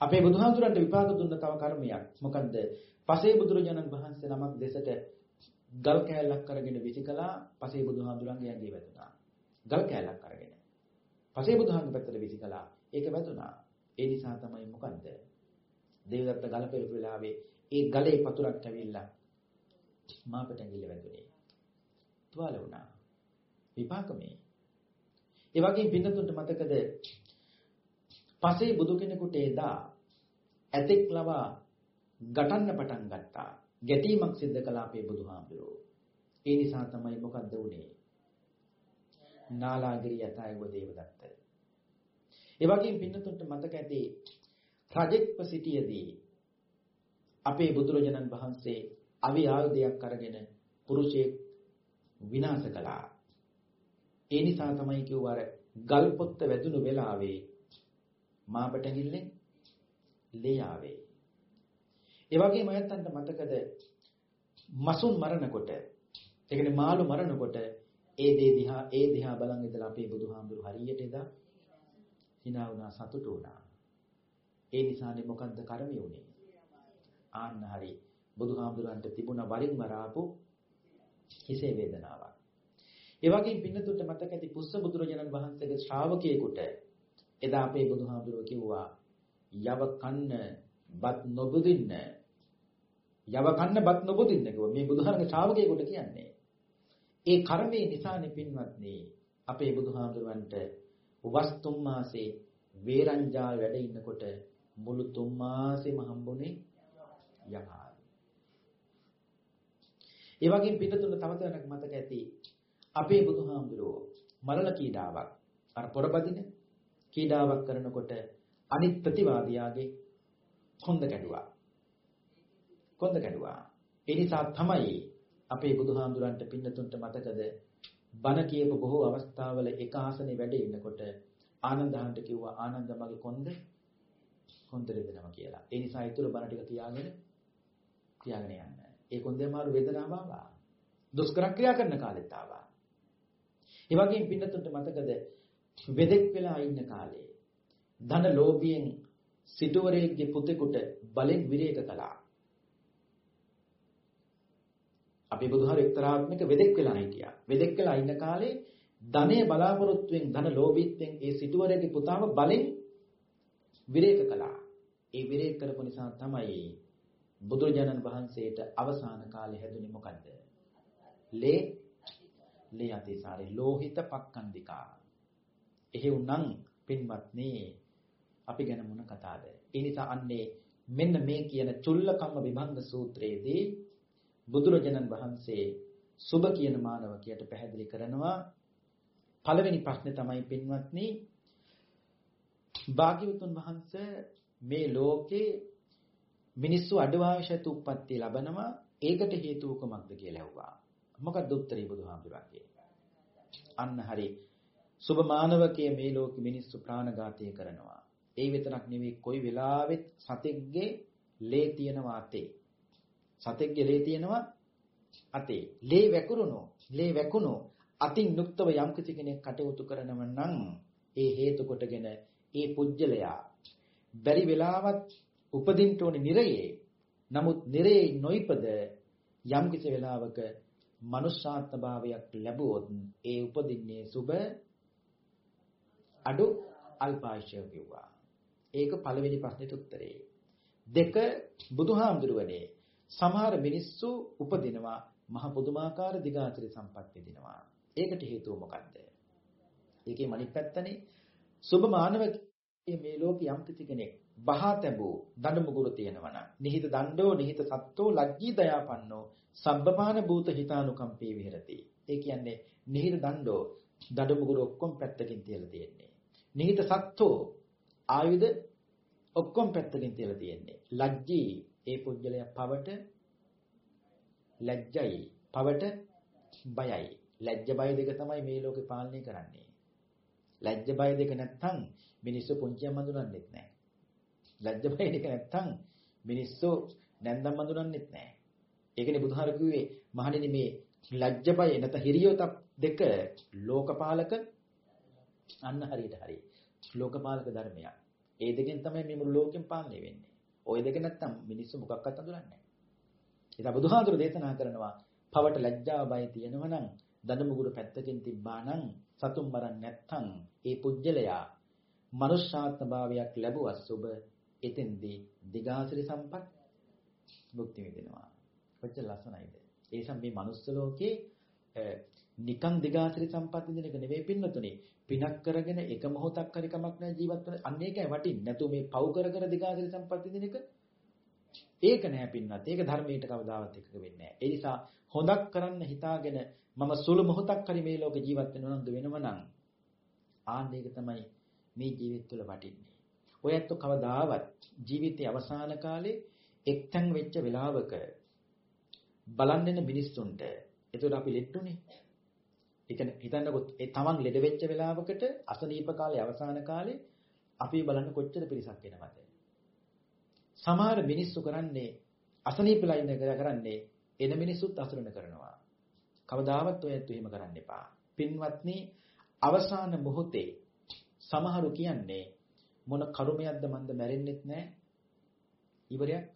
අපේ බුදුහාමුදුරන්ට විපාක දුන්න තව කර්මයක්. මොකද්ද? පසේ බුදුරජාණන් වහන්සේ නමක් දෙසට ගල් කෑල්ලක් අරගෙන විසිකලා පසේ බුදුහාමුදුරන්ගේ ඇඟේ වැදුනා. ගල් කෑල්ලක් අරගෙන. පසේ බුදුහාමුදුරන් පැත්තට විසිකලා ඒක වැදුනා. ඒ නිසා තමයි මොකද්ද? දේවදත්ත ගල පෙරපු වෙලාවේ ඒ ගලේ පතුරක් ඇවිල්ලා මාපට ඇඟිල්ල වැදුනේ. තුවාල වුණා. විපාකමේ. ඒ වගේම පින්නතුන්ට මතකද පසේ බුදු කෙනෙකුට එදා ඇතෙක් ලවා ගටන්න පටන් ගත්තා. ගැටීමක් සිද්ධ කළා අපේ බුදුහාමුදුරුවෝ. ඒ නිසා තමයි මොකද්ද උනේ? නාලාගිරිය යතයව දේවදත්ත. ඒ වගේම පින්නතුන්ට මතක ඇති රජෙක්ව සිටියේදී අපේ බුදුරජාණන් වහන්සේ අවි ආයුධයක් අරගෙන පුරුෂයෙක් විනාශ කළා. ඒ නිසා තමයි කිව්වර ගල් පොත්ත වැදුණු වෙලාවේ මාපට ගිල්ලෙන් ලේ ආවේ. ඒ වගේම අයත්තන්ට මතකද මසුන් මරනකොට ඒ කියන්නේ මාළු මරනකොට ඒ දේ දිහා ඒ දිහා බලන් ඉඳලා අපේ බුදුහාමුදුරු හරියට එදා hina වුණා සතුටු වුණා. ඒ නිසානේ මොකද්ද කර්මය උනේ? ආන්න හරි බුදුහාමුදුරන්ට තිබුණ වරින් වර ආපු හිසේ වේදනාවක්. ඒ වගේම පින්නතුන්ට මතක ඇති පුස්ස බුදුරජාණන් වහන්සේගේ ශ්‍රාවකයෙකුට එදා අපේ බුදුහාමුදුරුවෝ කිව්වා යව කන්න බත් නොබුදින්න යව කන්න බත් නොබුදින්න කිව්වා. මේ බුදුහාමගේ ශ්‍රාවකයෙකුට කියන්නේ. ඒ කර්මයේ නිසානේ පින්වත්නි අපේ බුදුහාමුදුරන්ට උවස් තුන් මාසේ වේරංජාල් වැඩ ඉන්නකොට මුළු තුන් මාසෙම හම්බුනේ යකාල්. ඒ වගේම පිටතුන තව තැනක් මතක ඇති අපේ බුදුහාමුදුරුවෝ මරණ කීඩාවක් අර පොරබදින කීඩාවක් කරනකොට අනිත් ප්‍රතිවාදියාගේ කොන්ද කැඩුවා. කොන්ද කැඩුවා. ඒ නිසා තමයි අපේ බුදුහාමුදුරන්ට පින්නතුන්ට මතකද බණ කියපු බොහෝ අවස්ථාවල එක ආසනේ වැඩ ඉන්නකොට ආනන්දහන්ට කිව්වා ආනන්ද මගේ කොන්ද කොන්ද රෙදෙනවා කියලා. ඒ නිසා ඊතුරු බණ ටික තියාගෙන තියාගෙන යන්න. ඒ කොන්දේ මාරු වේදනාව ආවා. දුෂ්කර ක්‍රියා කරන කාලෙත් ආවා. ඒ වගේම පින්නතුන්ට මතකද වෙදෙක් වෙලා ඉන්න කාලේ ධන ලෝභයෙන් සිටුවරයෙක්ගේ පුතෙකුට බලෙන් විරේක කළා. අපේ බුදුහාර එක්තරාත්මක වෙදෙක් වෙලා හිටියා. වෙදෙක් වෙලා ඉන්න කාලේ ධනය බලාපොරොත්තුෙන් ධන ලෝභීත්වයෙන් ඒ සිටුවරගේ පුතාව බලෙන් විරේක කළා. ඒ විරේක කරපු නිසා තමයි බුදුරජාණන් වහන්සේට අවසාන කාලේ හැදුනේ මොකද්ද? ලේ ලේ අතිසාරේ ලෝහිත පක්කන්දිකා. එහෙවුනම් පින්වත්නි අපි ගැන මොන කතාවද? ඒ නිසා අන්නේ මෙන්න මේ කියන චුල්ලකම්ම විභංග සූත්‍රයේදී බුදුරජාණන් වහන්සේ සුබ කියන මානවකයට පැහැදිලි කරනවා පළවෙනි ප්‍රශ්නේ තමයි පින්වත්නි භාග්‍යවතුන් වහන්සේ මේ ලෝකේ මිනිස්සු අඩවායශත උප්පත්ති ලබනවා ඒකට හේතුව කොමක්ද කියලා ඇහුවා. මොකක්ද උත්තරේ බුදුහාමුදුරන්ගේ? අන්න හරි. සුබ මානවකයේ මේ ලෝකෙ මිනිස්සු ප්‍රාණඝාතය කරනවා. ඒ විතරක් නෙවෙයි කොයි වෙලාවෙත් සතෙක්ගේ ලේ තියනවා අතේ. සතෙක්ගේ ලේ තියනවා අතේ. ලේ වැකුරුණෝ, ලේ වැකුණෝ අතින් යුක්තව යම් කෙනෙක් කටයුතු කරනව නම් ඒ හේතු කොටගෙන ඒ පුජ්‍යලයා බැරි වෙලාවත් උපදින්න ඕනේ නිරයේ. නමුත් නිරයේ නොයිපද යම් කිසි වෙලාවක මනුෂ්‍යාත්ම භාවයක් ලැබුවොත් ඒ උපදින්නේ සුබ අඩු අල්පායුෂය කිව්වා. ඒක පළවෙනි ප්‍රශ්නෙට උත්තරේ. දෙක බුදුහාමුදුරුවනේ සමහර මිනිස්සු උපදිනවා මහ පුදුමාකාර දිගාතර සම්පත් විඳිනවා. ඒකට හේතුව මොකද්ද? ඒකේ මනිත් පැත්තනේ සුබ මානවකයේ මේ ලෝක යම් කිසි කෙනෙක් බහා තැබූ දඬු මුගුරු තියෙනවා නම් නිහිත දණ්ඩෝ නිහිත සත්තෝ ලජ්ජී දයාපන්නෝ සබ්බපාන භූත හිතානුකම්පේ විහෙරති. ඒ කියන්නේ නිහිත දණ්ඩෝ දඬු මුගුරු ඔක්කොම පැත්තකින් තියලා තියෙන්නේ. නිහිත සත්තෝ ආයුධ ඔක්කොම පැත්තකින් තියලා තියෙන්නේ. ලැජ්ජී ඒ පුජ්‍යලයා පවට ලැජ්ජයි පවට බයයි. ලැජ්ජ බය දෙක තමයි මේ ලෝකේ පාලනය කරන්නේ. ලැජ්ජ බය දෙක නැත්තම් මිනිස්සු පුංචියන් මඳුනන්නෙත් නැහැ. ලැජ්ජ බය දෙක නැත්තම් මිනිස්සු නැන්දම් මඳුනන්නෙත් නැහැ. ඒකනේ බුදුහාර කිව්වේ මහණෙනි මේ ලැජ්ජ බය නැත හිරියොත දෙක ලෝකපාලක අන්න හරියට හරි. ලෝකපාලක ධර්මයක්. ඒ දෙකෙන් තමයි මේ මුළු ලෝකෙම පාලනය වෙන්නේ. ওই දෙක නැත්තම් මිනිස්සු මොකක්වත් අඳුරන්නේ නැහැ. ඒක බුදුහාඳුර දේශනා කරනවා පවට ලැජ්ජාව බය තියෙනවා නම් දඬු මුගුරු පැත්තකින් තිබ්බා නම් සතුම් මරන්නේ නැත්තම් ඒ පුජ්‍යලයා මනුෂ්‍යාත්ම භාවයක් ලැබුවා සුබ එතෙන්දී දිගාසිරි සම්පත් භුක්ති විඳිනවා. කොච්චර ලස්සනයිද? ඒ නිසා මේ manuss ලෝකේ නිකන් දිගාසිරි සම්පත් විඳින එක නෙවෙයි පින්නතුනේ. පිනක් කරගෙන එක මොහොතක් හරි කමක් නැහැ ජීවත් වෙන. අන්න ඒකයි වටින්නේ. නැතු මේ පව් කර කර දිගාසිරි සම්පත් විඳින එක ඒක නෑ පින්නත්. ඒක ධර්මයට කවදාවත් එකක වෙන්නේ නෑ. ඒ නිසා හොඳක් කරන්න හිතාගෙන මම සුළු මොහොතක් හරි මේ ලෝක ජීවත් වෙනවා නම් වෙනව නම් ආන්න ඒක තමයි මේ ජීවිත තුළ වටින්නේ. ඔයත් කවදාවත් ජීවිතයේ අවසාන කාලේ එක්තැන් වෙච්ච වෙලාවක බලන්න මිනිස්සුන්ට එතකොට අපි ලෙඩුනේ. ඒ කියන්නේ හිතන්නකො ඒ තමන් ලෙඩ වෙච්ච වෙලාවකට අසනීප කාලේ අවසාන කාලේ අපි බලන්න කොච්චර පිරිසක් එනවද? සමහර මිනිස්සු කරන්නේ අසනීපලා ඉන්න කරන්නේ එන මිනිස්සුත් අසුරන කරනවා. කවදාවත් ඔයත් එහෙම කරන්න එපා. පින්වත්නි අවසාන මොහොතේ සමහරු කියන්නේ මොන කර්මයක්ද මන්ද මැරෙන්නෙත් නැහැ. ඉවරයක්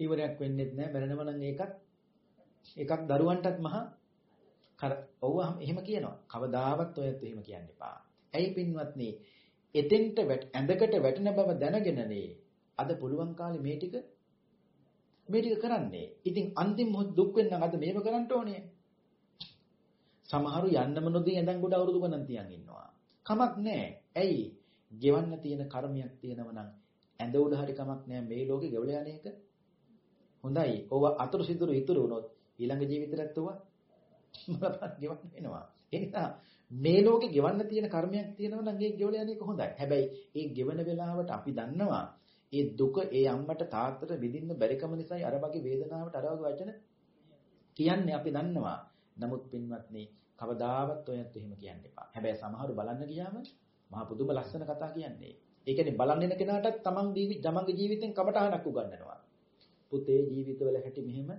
ඉවරයක් වෙන්නෙත් නැහැ. මැරෙනව නම් ඒකත් ඒකක් දරුවන්ටත් මහා කර ඔව් එහෙම කියනවා. කවදාවත් ඔයත් එහෙම කියන්න එපා. ඇයි පින්වත්නි එතෙන්ට ඇඳකට වැටෙන බව දැනගෙනනේ අද පුළුවන් කාලේ මේ ටික මේ ටික කරන්නේ. ඉතින් අන්තිම මොහොත දුක් වෙන්න අද මේව කරන්න ඕනේ. සමහරු යන්නම නොදී ඇඳන් ගොඩ අවුරුදු ගණන් තියන් ඉන්නවා. කමක් නැහැ. ඇයි? ගෙවන්න තියෙන කර්මයක් තියෙනව නම් ඇඳ උඩ හරි කමක් නැහැ මේ ලෝකේ ගෙවල යන එක. හොඳයි. ඕව අතුරු සිදුරු ඉතුරු වුණොත් ඊළඟ ජීවිතයත් ඕවා බලපන් ගෙවන්න වෙනවා. ඒ නිසා මේ ලෝකේ ගෙවන්න තියෙන කර්මයක් තියෙනවා නම් ඒ ගෙවල යන එක හොඳයි. හැබැයි ඒ ගෙවන වෙලාවට අපි දන්නවා ඒ දුක ඒ අම්මට තාත්තට විඳින්න බැරිකම නිසායි අර වගේ වේදනාවට අර වගේ වචන කියන්නේ අපි දන්නවා. නමුත් පින්වත්නි කවදාවත් ඔයත් එහෙම කියන්න එපා. හැබැයි සමහරු බලන්න ගියාම මහා පුදුම ලස්සන කතා කියන්නේ. ඒ කියන්නේ බලන්න එන කෙනාටත් තමන් තමන්ගේ ජීවිතෙන් කමටහනක් උගන්වනවා. පුතේ ජීවිතවල හැටි මෙහෙම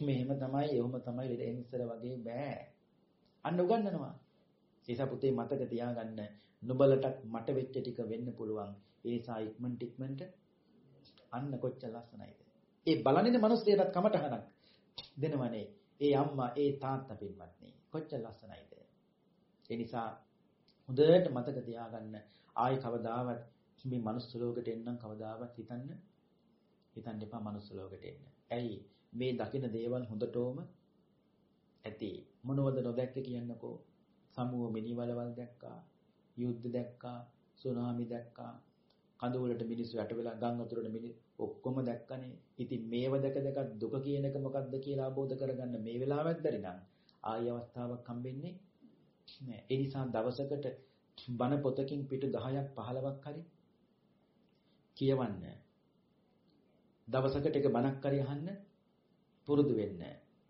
මෙහෙම තමයි එහෙම තමයි ලෙඩෙන් ඉස්සර වගේ බෑ. අන්න උගන්වනවා. ඒසා පුතේ මතක තියාගන්න නුඹලටත් මට වෙච්ච ටික වෙන්න පුළුවන්. ඒසා ඉක්මනට ඉක්මනට අන්න කොච්චර ලස්සනයිද. ඒ බලන්නේ මිනිස්සෙටත් කමටහනක් දෙනවනේ. ඒ අම්මා ඒ තාත්තා පින්වත්නි කොච්චර ලස්සනයිද. ඒ නිසා හොඳට මතක තියාගන්න ආයි කවදාවත් මේ මනුස්ස ලෝකෙට එන්නම් කවදාවත් හිතන්න හිතන්න එපා මනුස්ස ලෝකෙට එන්න. ඇයි මේ දකින දේවල් හොඳටම ඇති. මොනවද නොදැක්ක කියන්නකෝ. සමුව මිනිවලවල් දැක්කා. යුද්ධ දැක්කා. සුනාමි දැක්කා. කඳු වලට මිනිස්සු යට වෙලා ගම් වතුරට මිනිස්සු ඔක්කොම දැක්කනේ. ඉතින් මේව දැක දැක දුක කියන එක මොකක්ද කියලා අවබෝධ කරගන්න මේ වෙලාවෙත් බැරි නම් ආය අවස්ථාවක් හම්බෙන්නේ නෑ. ඒ නිසා දවසකට බණ පොතකින් පිට 10ක් 15ක් හරි කියවන්න. දවසකට එක බණක් හරි අහන්න පුරුදු වෙන්න.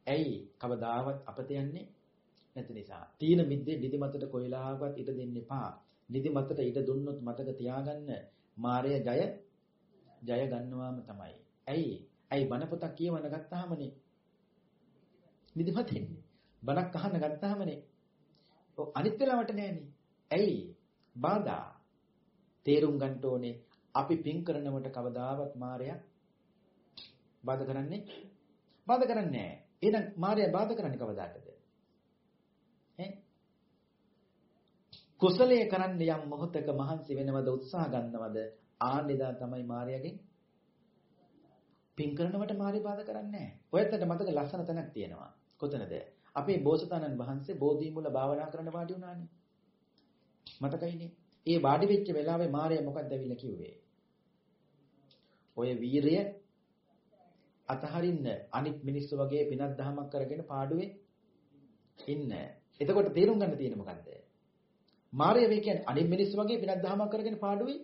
ඇයි කවදාවත් අපත යන්නේ නැති නිසා. තීන මිද්දේ නිදිමතට කොයිලාවක්වත් ඉඩ දෙන්න එපා. නිදිමතට ඉඩ දුන්නොත් මතක තියාගන්න මාරය ජය ජය ගන්නවාම තමයි. ඇයි? ඇයි බණ පොතක් කියවන ගත්තාමනේ නිදිමත එන්නේ. බණක් අහන්න ගත්තාමනේ. ඔව් අනිත් වෙලාවට නෑනේ. ඇයි? බාධා. තේරුම් ගන්න ඕනේ අපි පින් කරනවට කවදාවත් මායя බාධා කරන්නේ? බාධා කරන්නේ නැහැ. එහෙනම් මායя බාධා කරන්නේ කවදාකද? ඈ? කුසලයේ කරන්න යම් මොහොතක මහන්සි වෙනවද උත්සාහ ගන්නවද? ආනිදා තමයි මායяගේ පින් කරනවට මාරි බාධා කරන්නේ නැහැ. ඔයත්තට මතක ලස්සන තැනක් තියෙනවා. කොතනද? අපේ බෝසතාණන් වහන්සේ බෝධි මුල භාවනා කරන්න වාඩි වුණානේ. මතකයිනේ. ඒ වාඩි වෙච්ච වෙලාවේ මාරය මොකක්ද ඇවිල්ලා කිව්වේ? ඔය වීරය අතහරින්න අනිත් මිනිස්සු වගේ පිනක් දහමක් කරගෙන පාඩුවේ ඉන්න. එතකොට තේරුම් ගන්න තියෙන මොකද්ද? මායя වේ කියන්නේ අනිත් මිනිස්සු වගේ පිනක් දහමක් කරගෙන පාඩුවේ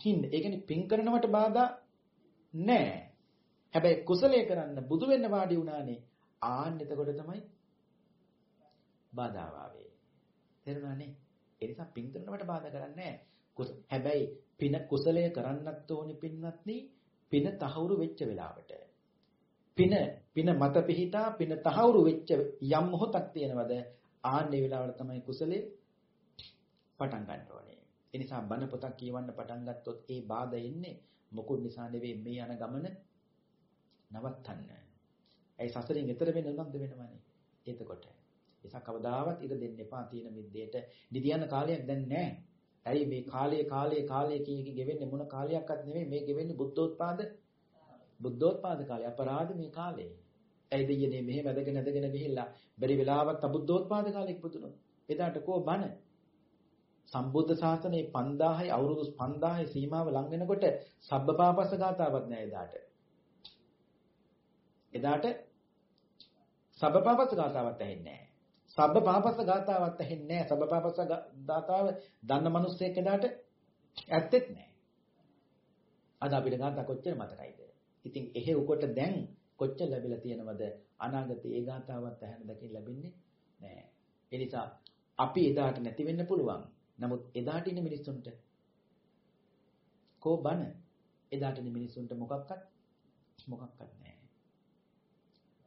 ඉන්න. ඒ කියන්නේ පින් කරනවට බාධා නැහැ. හැබැයි කුසලයේ කරන්න බුදු වෙන්න වාඩි වුණානේ. ආන්න එතකොට තමයි බාධා ආවේ. තේරුණානේ? ඒ නිසා පින් කරනවට බාධා කරන්නේ නැහැ. හැබැයි පින කුසලය කරන්නත් ඕනි පින්වත්නි පින තහවුරු වෙච්ච වෙලාවට. පින පින මත පිහිටා පින තහවුරු වෙච්ච යම් මොහොතක් තියෙනවද ආන්නේ වෙලාවට තමයි කුසලේ පටන් ගන්න ඕනේ. ඒ නිසා බණ පොතක් කියවන්න පටන් ගත්තොත් ඒ බාධා එන්නේ මොකුත් නිසා නෙවෙයි මේ යන ගමන නවත්තන්න. ඒ සසරින් එතර වෙන්න උනන්දු වෙනවනේ. එතකොට ඒසක් කවදාවත් ඉර දෙන්න එපා තියෙන මිද්දේට. නිදියන කාලයක් දැන් නැහැ. ඇයි මේ කාලයේ කාලයේ කාලයේ කියන එක ගෙවෙන්නේ මොන කාලයක්වත් නෙවෙයි මේ ගෙවෙන්නේ බුද්ධෝත්පාද බුද්ධෝත්පාද කාලය අපරාධ මේ කාලේ. ඇයි දෙයනේ මෙහෙම ඇදගෙන ඇදගෙන ගිහිල්ලා බැරි වෙලාවක් අබුද්ධෝත්පාද කාලෙක පුදුනොත්. එදාට කෝ බන සම්බුද්ධ ශාසනයේ 5000යි අවුරුදු 5000යි සීමාව ලං වෙනකොට සබ්බපාපස්ස ගාතාවක් නෑ එදාට. එදාට සබ්බපාපස්ස ගාතාවක් ඇහෙන්නේ නෑ. සබ්බපාපස්ස ගාතාවක් ඇහෙන්නේ නෑ. සබ්බපාපස්ස ගාතාව දන්න මිනිස්සෙක් එදාට ඇත්තෙත් නෑ. අද අපිට ගාතා කොච්චර මතකයිද? ඉතින් එහෙ උකොට දැන් කොච්චර ලැබිලා තියෙනවද? අනාගතේ ඒ ගාතාවත් ඇහෙන දකින් ලැබෙන්නේ නෑ. ඒ නිසා අපි එදාට නැති වෙන්න පුළුවන්. නමුත් එදාට ඉන්න මිනිස්සුන්ට කෝ බන එදාට ඉන්න මිනිස්සුන්ට මොකක්වත් මොකක්වත් නැහැ.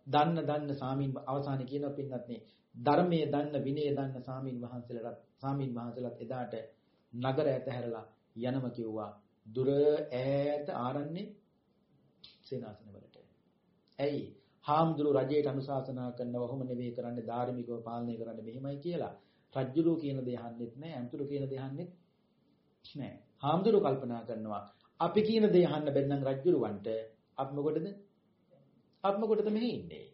දන්න දන්න සාමීන් අවසානයේ කියනවා පින්නත් නේ ධර්මයේ දන්න විනය දන්න සාමීන් වහන්සේලාට සාමීන් වහන්සේලාත් එදාට නගර ඇතහැරලා යනම කිව්වා දුර ඈත ආරන්නේ සේනාසන වලට. ඇයි? හාමුදුරු රජයට අනුශාසනා කරනවා ඔහොම නෙවෙයි කරන්නේ ධාර්මිකව පාලනය කරන්න මෙහෙමයි කියලා. රජ්ජුරුව කියන දේ අහන්නෙත් නැහැ, ඇමතුරු කියන දේ අහන්නෙත් නැහැ. හාමුදුරුව කල්පනා කරනවා අපි කියන දේ අහන්න බැන්නම් රජ්ජුරුවන්ට අපි මොකටද? අපි මොකටද මෙහි ඉන්නේ?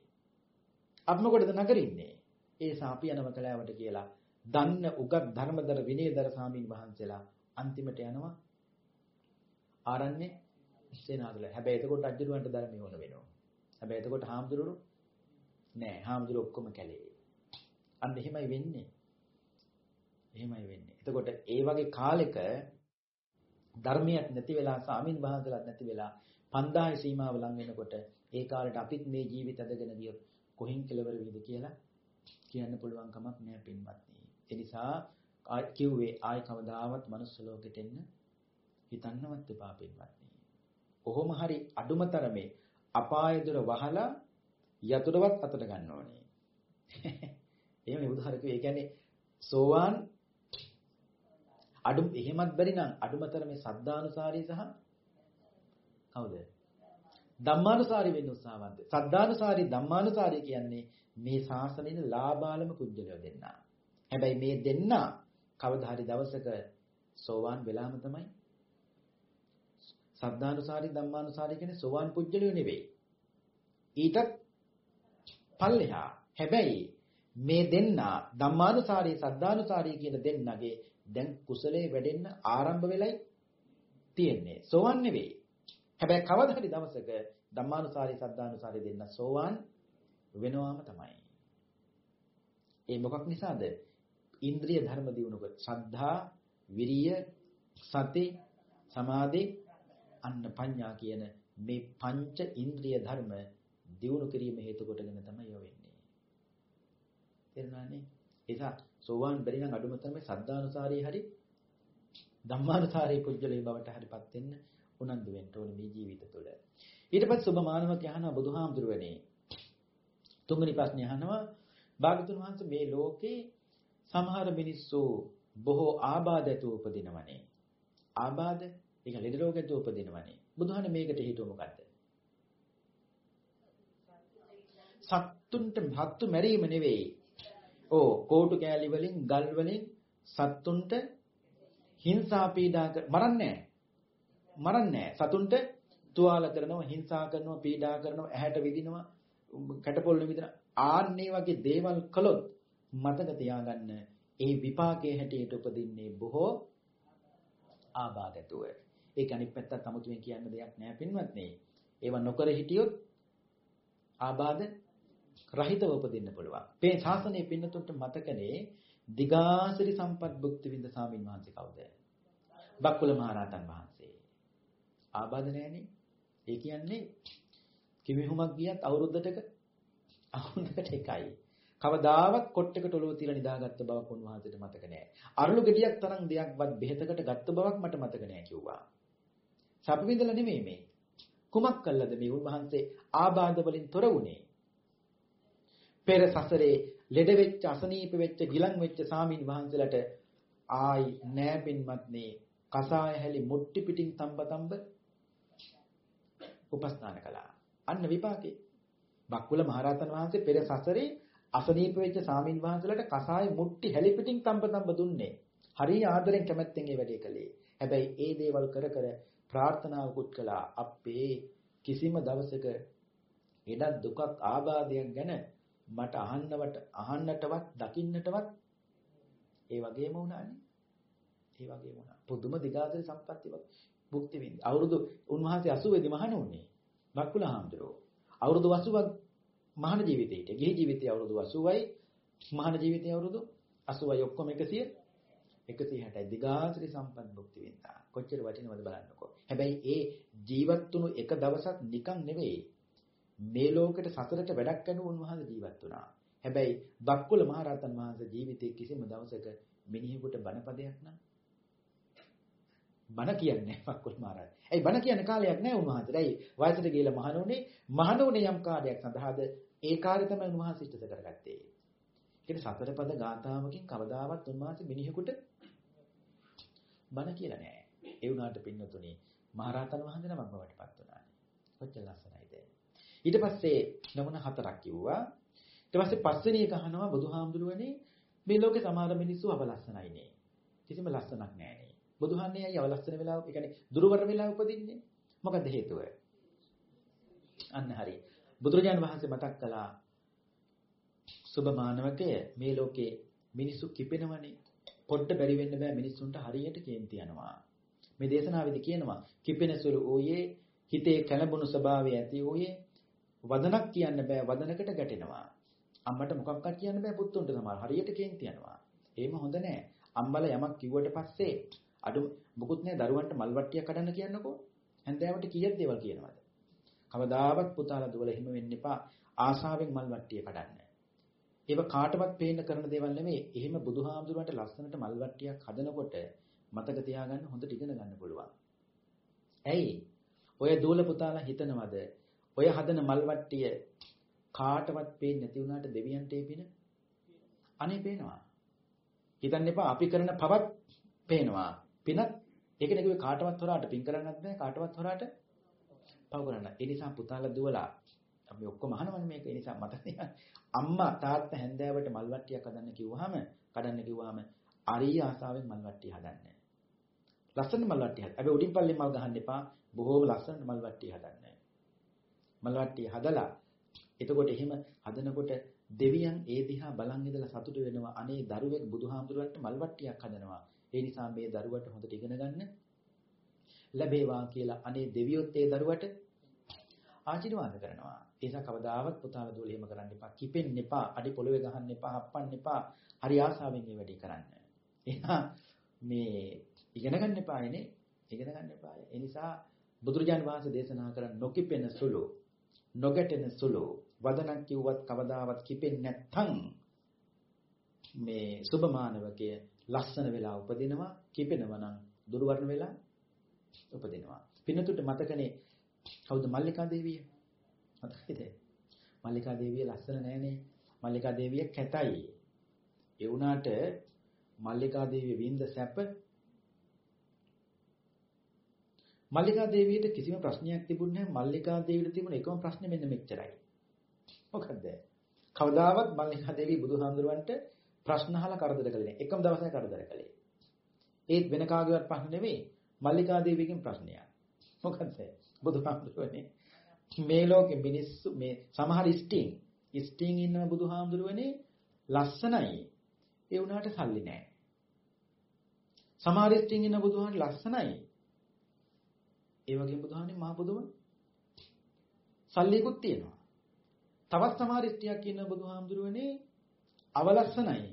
අපි මොකටද නගරේ ඉන්නේ? ඒ සාපි යනව කලාවට කියලා දන්න උගත් ධර්මදර විනයදර සාමීන් වහන්සේලා අන්තිමට යනවා ආරන්නේ සේනාසල. හැබැයි එතකොට රජ්ජුරුවන්ට ධර්මය ඕන වෙනවා. හැබැයි එතකොට හාමුදුරුවෝ නෑ. හාමුදුරුවෝ ඔක්කොම කැලේ. අන්න එහෙමයි වෙන්නේ. එහෙමයි වෙන්නේ. එතකොට ඒ වගේ කාලෙක ධර්මයක් නැති වෙලා සාමින් වහන්සේලාත් නැති වෙලා 5000 සීමාව ලං වෙනකොට ඒ කාලේට අපිත් මේ ජීවිත අදගෙන ගියොත් කොහෙන් කෙලවර වෙයිද කියලා කියන්න පුළුවන් කමක් නෑ පින්වත්නි. ඒ නිසා කිව්වේ ආයි කවදාවත් මනුස්ස ලෝකෙට එන්න හිතන්නවත් එපා පින්වත්නි. කොහොම හරි අඩුම තරමේ අපාය දුර වහලා යතුරුවත් අතට ගන්න ඕනේ. එහෙමනේ බුදුහාර කිව්වේ. ඒ කියන්නේ සෝවාන් අඩු එහෙමත් බැරි නම් අඩුමතර මේ සද්ධානුසාරී සහ කවුද? ධම්මානුසාරී වෙන්න උත්සාහවන්ත. සද්ධානුසාරී ධම්මානුසාරී කියන්නේ මේ ශාසනයේ ලාභාලම කුජලය දෙන්නා. හැබැයි මේ දෙන්න කවදා හරි දවසක සෝවාන් වෙලාම තමයි සද්ධානුසාරී ධම්මානුසාරී කියන්නේ සෝවාන් පුජ්‍යලියෝ නෙවෙයි. ඊටත් පල්ලෙහා. හැබැයි මේ දෙන්න ධම්මානුසාරී සද්ධානුසාරී කියන දෙන්නගේ දැන් කුසලයේ වැඩෙන්න ආරම්භ වෙලයි තියෙන්නේ. සෝවාන් නෙවෙයි. හැබැයි කවදා හරි දවසක ධම්මානුසාරී සද්ධානුසාරී දෙන්න සෝවාන් වෙනවාම තමයි. ඒ මොකක් නිසාද? ඉන්ද්‍රිය ධර්ම දියුණුව. ශ්‍රද්ධා, විරිය, සති, සමාධි, අන්න පඤ්ඤා කියන මේ පංච ඉන්ද්‍රිය ධර්ම දියුණු කිරීම හේතු කොටගෙන තමයි යෝ වෙන්නේ. තේරුණානේ? ඒසා සෝවාන් බැරි නම් අඩුම තරමේ සද්ධානුසාරී හරි ධම්මානුසාරී කුජලයේ බවට හරිපත් වෙන්න උනන්දු වෙන්න ඕනේ මේ ජීවිත තුළ. ඊට පස්සේ සුබ මානවක යහනවා බුදුහාමුදුරුවනේ. තුන්වෙනි ප්‍රශ්නේ අහනවා භාගතුන් වහන්සේ මේ ලෝකේ සමහර මිනිස්සු බොහෝ ආබාධ ඇතුව උපදිනවනේ. ආබාධ ඒක ලෙඩ රෝග ඇතුව උපදිනවනේ. බුදුහානේ මේකට හේතුව මොකද්ද? සත්තුන්ට සත්තු මැරීම නෙවෙයි. ඕ කෝටු කෑලි වලින් ගල් වලින් සත්තුන්ට හිංසා පීඩා කර මරන්නේ මරන්නේ සතුන්ට තුවාල කරනවා හිංසා කරනවා පීඩා කරනවා ඇහැට විදිනවා කැටපොල් විදින ආන්නේ වගේ දේවල් කළොත් මතක තියාගන්න ඒ විපාකයේ හැටියට උපදින්නේ බොහෝ ආබාධතුව. ඒක අනිත් පැත්තත් 아무තුවෙන් කියන්න දෙයක් නෑ පින්වත්නි. ඒව නොකර හිටියොත් ආබාධ රහිතව උපදින්න පුළුවන්. මේ ශාසනයේ පින්නතුන්ට මතකනේ දිගාසිරි සම්පත් භුක්ති විඳ සාමින් වහන්සේ කවුද? බක්කුල මහරහතන් වහන්සේ. ආබාධ නෑනේ. ඒ කියන්නේ කිවිහුමක් ගියත් අවුරුද්දටක අවුරුද්දකට එකයි. කවදාවත් කොට්ටකට ඔලුව තියලා නිදාගත්ත බවක් උන්වහන්සේට මතක නෑ. අරලු ගෙඩියක් තරම් දෙයක්වත් බෙහෙතකට ගත්ත බවක් මට මතක නෑ කිව්වා. සප විඳලා නෙමෙයි මේ. කුමක් කළද මේ උන්වහන්සේ ආබාධ වලින් තොර වුණේ? පෙර සසරේ ලෙඩ වෙච්ච අසනීප වෙච්ච ගිලන් වෙච්ච සාමින් වහන්සේලාට ආයි නෑ පින්වත්නි කසාය හැලි මුට්ටි පිටින් තම්බ තම්බ උපස්ථාන කළා. අන්න විපාකේ. බක්කුල මහරහතන් වහන්සේ පෙර සසරේ අසනීප වෙච්ච සාමින් වහන්සේලාට කසාය මුට්ටි හැලි පිටින් තම්බ තම්බ දුන්නේ. හරිය ආදරෙන් කැමැත්තෙන් ඒ වැඩේ කළේ. හැබැයි ඒ දේවල් කර කර ප්‍රාර්ථනාවකුත් කළා. අපේ කිසිම දවසක එඩක් දුකක් ආබාධයක් ගැන මට අහන්නවට අහන්නටවත් දකින්නටවත් ඒ වගේම වුණානේ. ඒ වගේම වුණා. පුදුම දිගාදරි සම්පත්තිය භුක්ති විඳ. අවුරුදු උන්වහන්සේ 80 දී මහණ වුණේ. බක්කුල හාමුදුරුවෝ. අවුරුදු 80ක් මහණ ජීවිතේට. ගිහි ජීවිතේ අවුරුදු 80යි මහණ ජීවිතේ අවුරුදු 80යි ඔක්කොම 100 160යි දිගාසිරි සම්පත් භුක්ති විඳා. කොච්චර වටිනවද බලන්නකෝ. හැබැයි ඒ ජීවත් වුණු එක දවසක් නිකන් නෙවෙයි. මේ ලෝකෙට සසරට වැඩක් කරන උන්වහන්සේ ජීවත් වුණා. හැබැයි බක්කුල මහරහතන් වහන්සේ ජීවිතේ කිසිම දවසක මිනිහෙකුට බණපදයක් නම් බණ කියන්නේ බක්කුල මහරහතන්. ඒ බණ කියන කාලයක් නෑ උන්වහන්සේට. ඒ වයසට ගිහලා මහණුනේ මහණුනේ යම් කාර්යයක් සඳහාද ඒ කාර්ය තමයි උන්වහන්සේ ඉෂ්ට කරගත්තේ. කියන්නේ සතර පද ගාථාවකින් කවදාවත් උන්වහන්සේ මිනිහෙකුට බණ කියලා නෑ. ඒ වුණාට පින්නතුනේ මහරහතන් වහන්සේ නමක් බවටපත් වුණානේ. කොච්චර ලස්සනයිද? ඊට පස්සේ නමුන හතරක් කිව්වා. ඊට පස්සේ පස්වෙනි එක අහනවා බුදුහාමුදුරුවනේ මේ ලෝකේ සමහර මිනිස්සු අවලස්සනයි නේ. කිසිම ලස්සනක් නැහැ බුදුහන්නේ අය අවලස්සන වෙලාව, ඒ කියන්නේ දුර්වර වෙලාව උපදින්නේ. මොකද හේතුව? අන්න හරි. බුදුරජාණන් වහන්සේ මතක් කළා සුබ මානවකය මේ ලෝකේ මිනිස්සු කිපෙනවනේ. පොඩ්ඩ බැරි වෙන්න බෑ මිනිස්සුන්ට හරියට කේන්ති යනවා. මේ දේශනාවේදී කියනවා කිපෙන සුළු ඕයේ හිතේ කැළඹුණු ස්වභාවය ඇති ඕයේ වදනක් කියන්න බෑ වදනකට ගැටෙනවා. අම්මට මොකක්වත් කියන්න බෑ පුතුන්ට සමහර හරියට කේන්ති යනවා. එහෙම හොඳ නෑ. අම්මලා යමක් කිව්වට පස්සේ අඩු මොකුත් නෑ දරුවන්ට මල් වට්ටියක් කඩන්න කියන්නකෝ. හැන්දෑවට කීයක් දේවල් කියනවද? කවදාවත් පුතාලා දුවල එහෙම වෙන්න එපා. ආසාවෙන් මල් වට්ටිය කඩන්න. ඒව කාටවත් පේන්න කරන දේවල් නෙමෙයි. එහෙම බුදුහාමුදුරුවන්ට ලස්සනට මල් වට්ටියක් හදනකොට මතක තියාගන්න හොඳට ඉගෙන ගන්න පුළුවන්. ඇයි? ඔය දූල පුතාලා හිතනවද ඔය හදන මල් වට්ටිය කාටවත් පේන්නේ නැති වුණාට දෙවියන්ට ඒ පින අනේ පේනවා. හිතන්න එපා අපි කරන පවත් පේනවා. පිනත් ඒක නෙවෙයි කාටවත් හොරාට පින් කරන්නත් බෑ කාටවත් හොරාට පව කරන්න. ඒ නිසා පුතාලා දුවලා අපි ඔක්කොම අහනවනේ මේක. ඒ නිසා මට [laughs] අම්මා තාත්තා හැන්දෑවට මල් වට්ටියක් හදන්න කිව්වහම කඩන්න කිව්වම අරිය ආසාවෙන් මල් වට්ටිය හදන්නේ. ලස්සන මල් වට්ටිය හද. හැබැයි උඩින් පල්ලේ මල් ගහන්න එපා. බොහෝම ලස්සන මල් වට්ටිය හදන්නේ. මල් වට්ටිය හදලා එතකොට එහෙම හදනකොට දෙවියන් ඒ දිහා බලන් ඉඳලා සතුටු වෙනවා. අනේ දරුවෙක් බුදුහාමුදුරන්ට මල් වට්ටියක් හදනවා. ඒ නිසා මේ දරුවට හොඳට ඉගෙන ගන්න ලැබේවා කියලා අනේ දෙවියොත් ඒ දරුවට ආශිර්වාද කරනවා. ඒ නිසා කවදාවත් පුතාලා දුවල එහෙම කරන්න එපා. කිපෙන්න එපා. අඩි පොළවේ ගහන්න එපා. හප්පන්න එපා. හරි ආසාවෙන් මේ වැඩේ කරන්න. එහෙනම් මේ ඉගෙන ගන්න එපානේ. ඉගෙන ගන්න එපා. ඒ නිසා බුදුරජාන් වහන්සේ දේශනා කරන නොකිපෙන සුළු නොගැටෙන සුළු වදනක් කිව්වත් කවදාවත් කිපෙන්නේ නැත්නම් මේ සුභමානවකය ලස්සන වෙලා උපදිනවා කිපෙනවා නම් දුර්වර්ණ වෙලා උපදිනවා පින්නතුට මතකනේ කවුද මල්ලිකා දේවිය මතකයිද මල්ලිකා දේවිය ලස්සන නෑනේ. මල්ලිකා දේවිය කැතයි. ඒ වුණාට මල්ලිකා දේවිය වින්ද සැප. මල්ලිකා දේවියට කිසිම ප්‍රශ්නයක් තිබුණේ නැහැ මල්ලිකා දේවියට තිබුණ එකම ප්‍රශ්නේ මෙන්න මෙච්චරයි. මොකද්ද? කවදාවත් මල්ලිකා දේවිය බුදුහාමුදුරුවන්ට ප්‍රශ්න අහලා කරදර කළේ නැහැ එකම දවසයි කරදර කළේ. ඒත් වෙන කාගේවත් ප්‍රශ්න නෙවෙයි. මල්ලිකා දේවියකින් ප්‍රශ්නයක්. මොකද බුදුහාමුදුරුවනේ මේ ලෝකෙ මිනිස්සු මේ සමහර ස්ටිං ස්ටිං ඉන්න බුදුහාමුදුරුවනේ ලස්සනයි. ඒ වුණාට සල්ලි නැහැ සමහර ස්ටිං ඉන්න බුදුහාමුදුරුවනේ ලස්සනයි. ඒ වගේම බුදුහාමුදුරුවනේ මහ බුදුම සල්ලිකුත් තියෙනවා. තවත් සමහර ස්ත්‍රියක් ඉන්න බුදුහාමුදුරුවනේ අවලස්සනයි.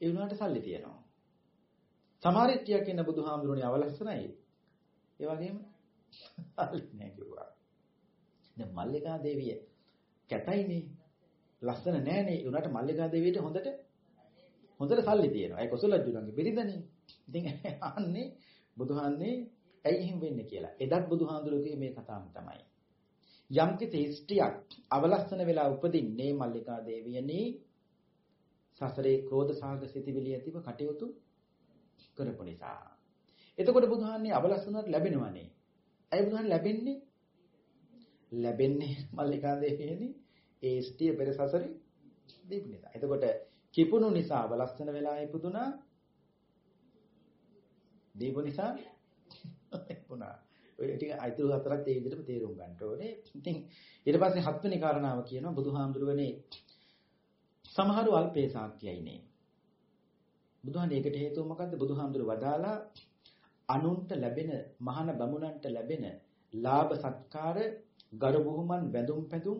ඒ වුණාට සල්ලි තියෙනවා. සමහර ස්ත්‍රියක් ඉන්න බුදුහාමුදුරුවනේ අවලස්සනයි. ඒ වගේම [laughs] සල්ලි නැහැ කිව්වා. දැන් මල්ලිකා දේවිය කැතයිනේ. ලස්සන නෑනේ. ඒ උනාට මල්ලිකා දේවියට හොඳට හොඳට සල්ලි තියෙනවා. ඒ කොසල රජුණන්ගේ බිරිඳනේ. ඉතින් අහන්නේ බුදුහාන්නේ ඇයි එහෙම වෙන්නේ කියලා. එදත් බුදුහාඳුරුගේ මේ කතාවම තමයි. යම් කිසි ස්ත්‍රියක් අවලස්සන වෙලා උපදින්නේ මල්ලිකා දේවියනේ සසරේ ක්‍රෝධ සාග සිටිවිලිය ඇතිව කටයුතු කරපු නිසා. එතකොට බුදුහාන්නේ අවලස්සනට ලැබෙනවනේ. ඇයි බුදුහාන් ලැබෙන්නේ? ලැබෙන්නේ මල්ලිකා දේවියනේ ඒ ස්ත්‍රිය පෙර සසරේ දීපු නිසා. එතකොට කිපුණු නිසා අවලස්සන වෙලා ඉපදුනා. දීපු නිසා ඉපුණා. ඔය ටික අයිතුරු හතරක් ඒ විදිහටම තේරුම් ගන්න ඕනේ. ඉතින් ඊට පස්සේ හත්වෙනි කාරණාව කියනවා බුදුහාමුදුරුවනේ සමහරු අල්පේ සාක්‍යයිනේ. බුදුහාම ඒකට හේතුව මොකද්ද? බුදුහාමුදුරු වදාලා අනුන්ට ලැබෙන මහාන බමුණන්ට ලැබෙන ලාභ සත්කාර ගරු බුහුමන් වැඳුම් පැදුම්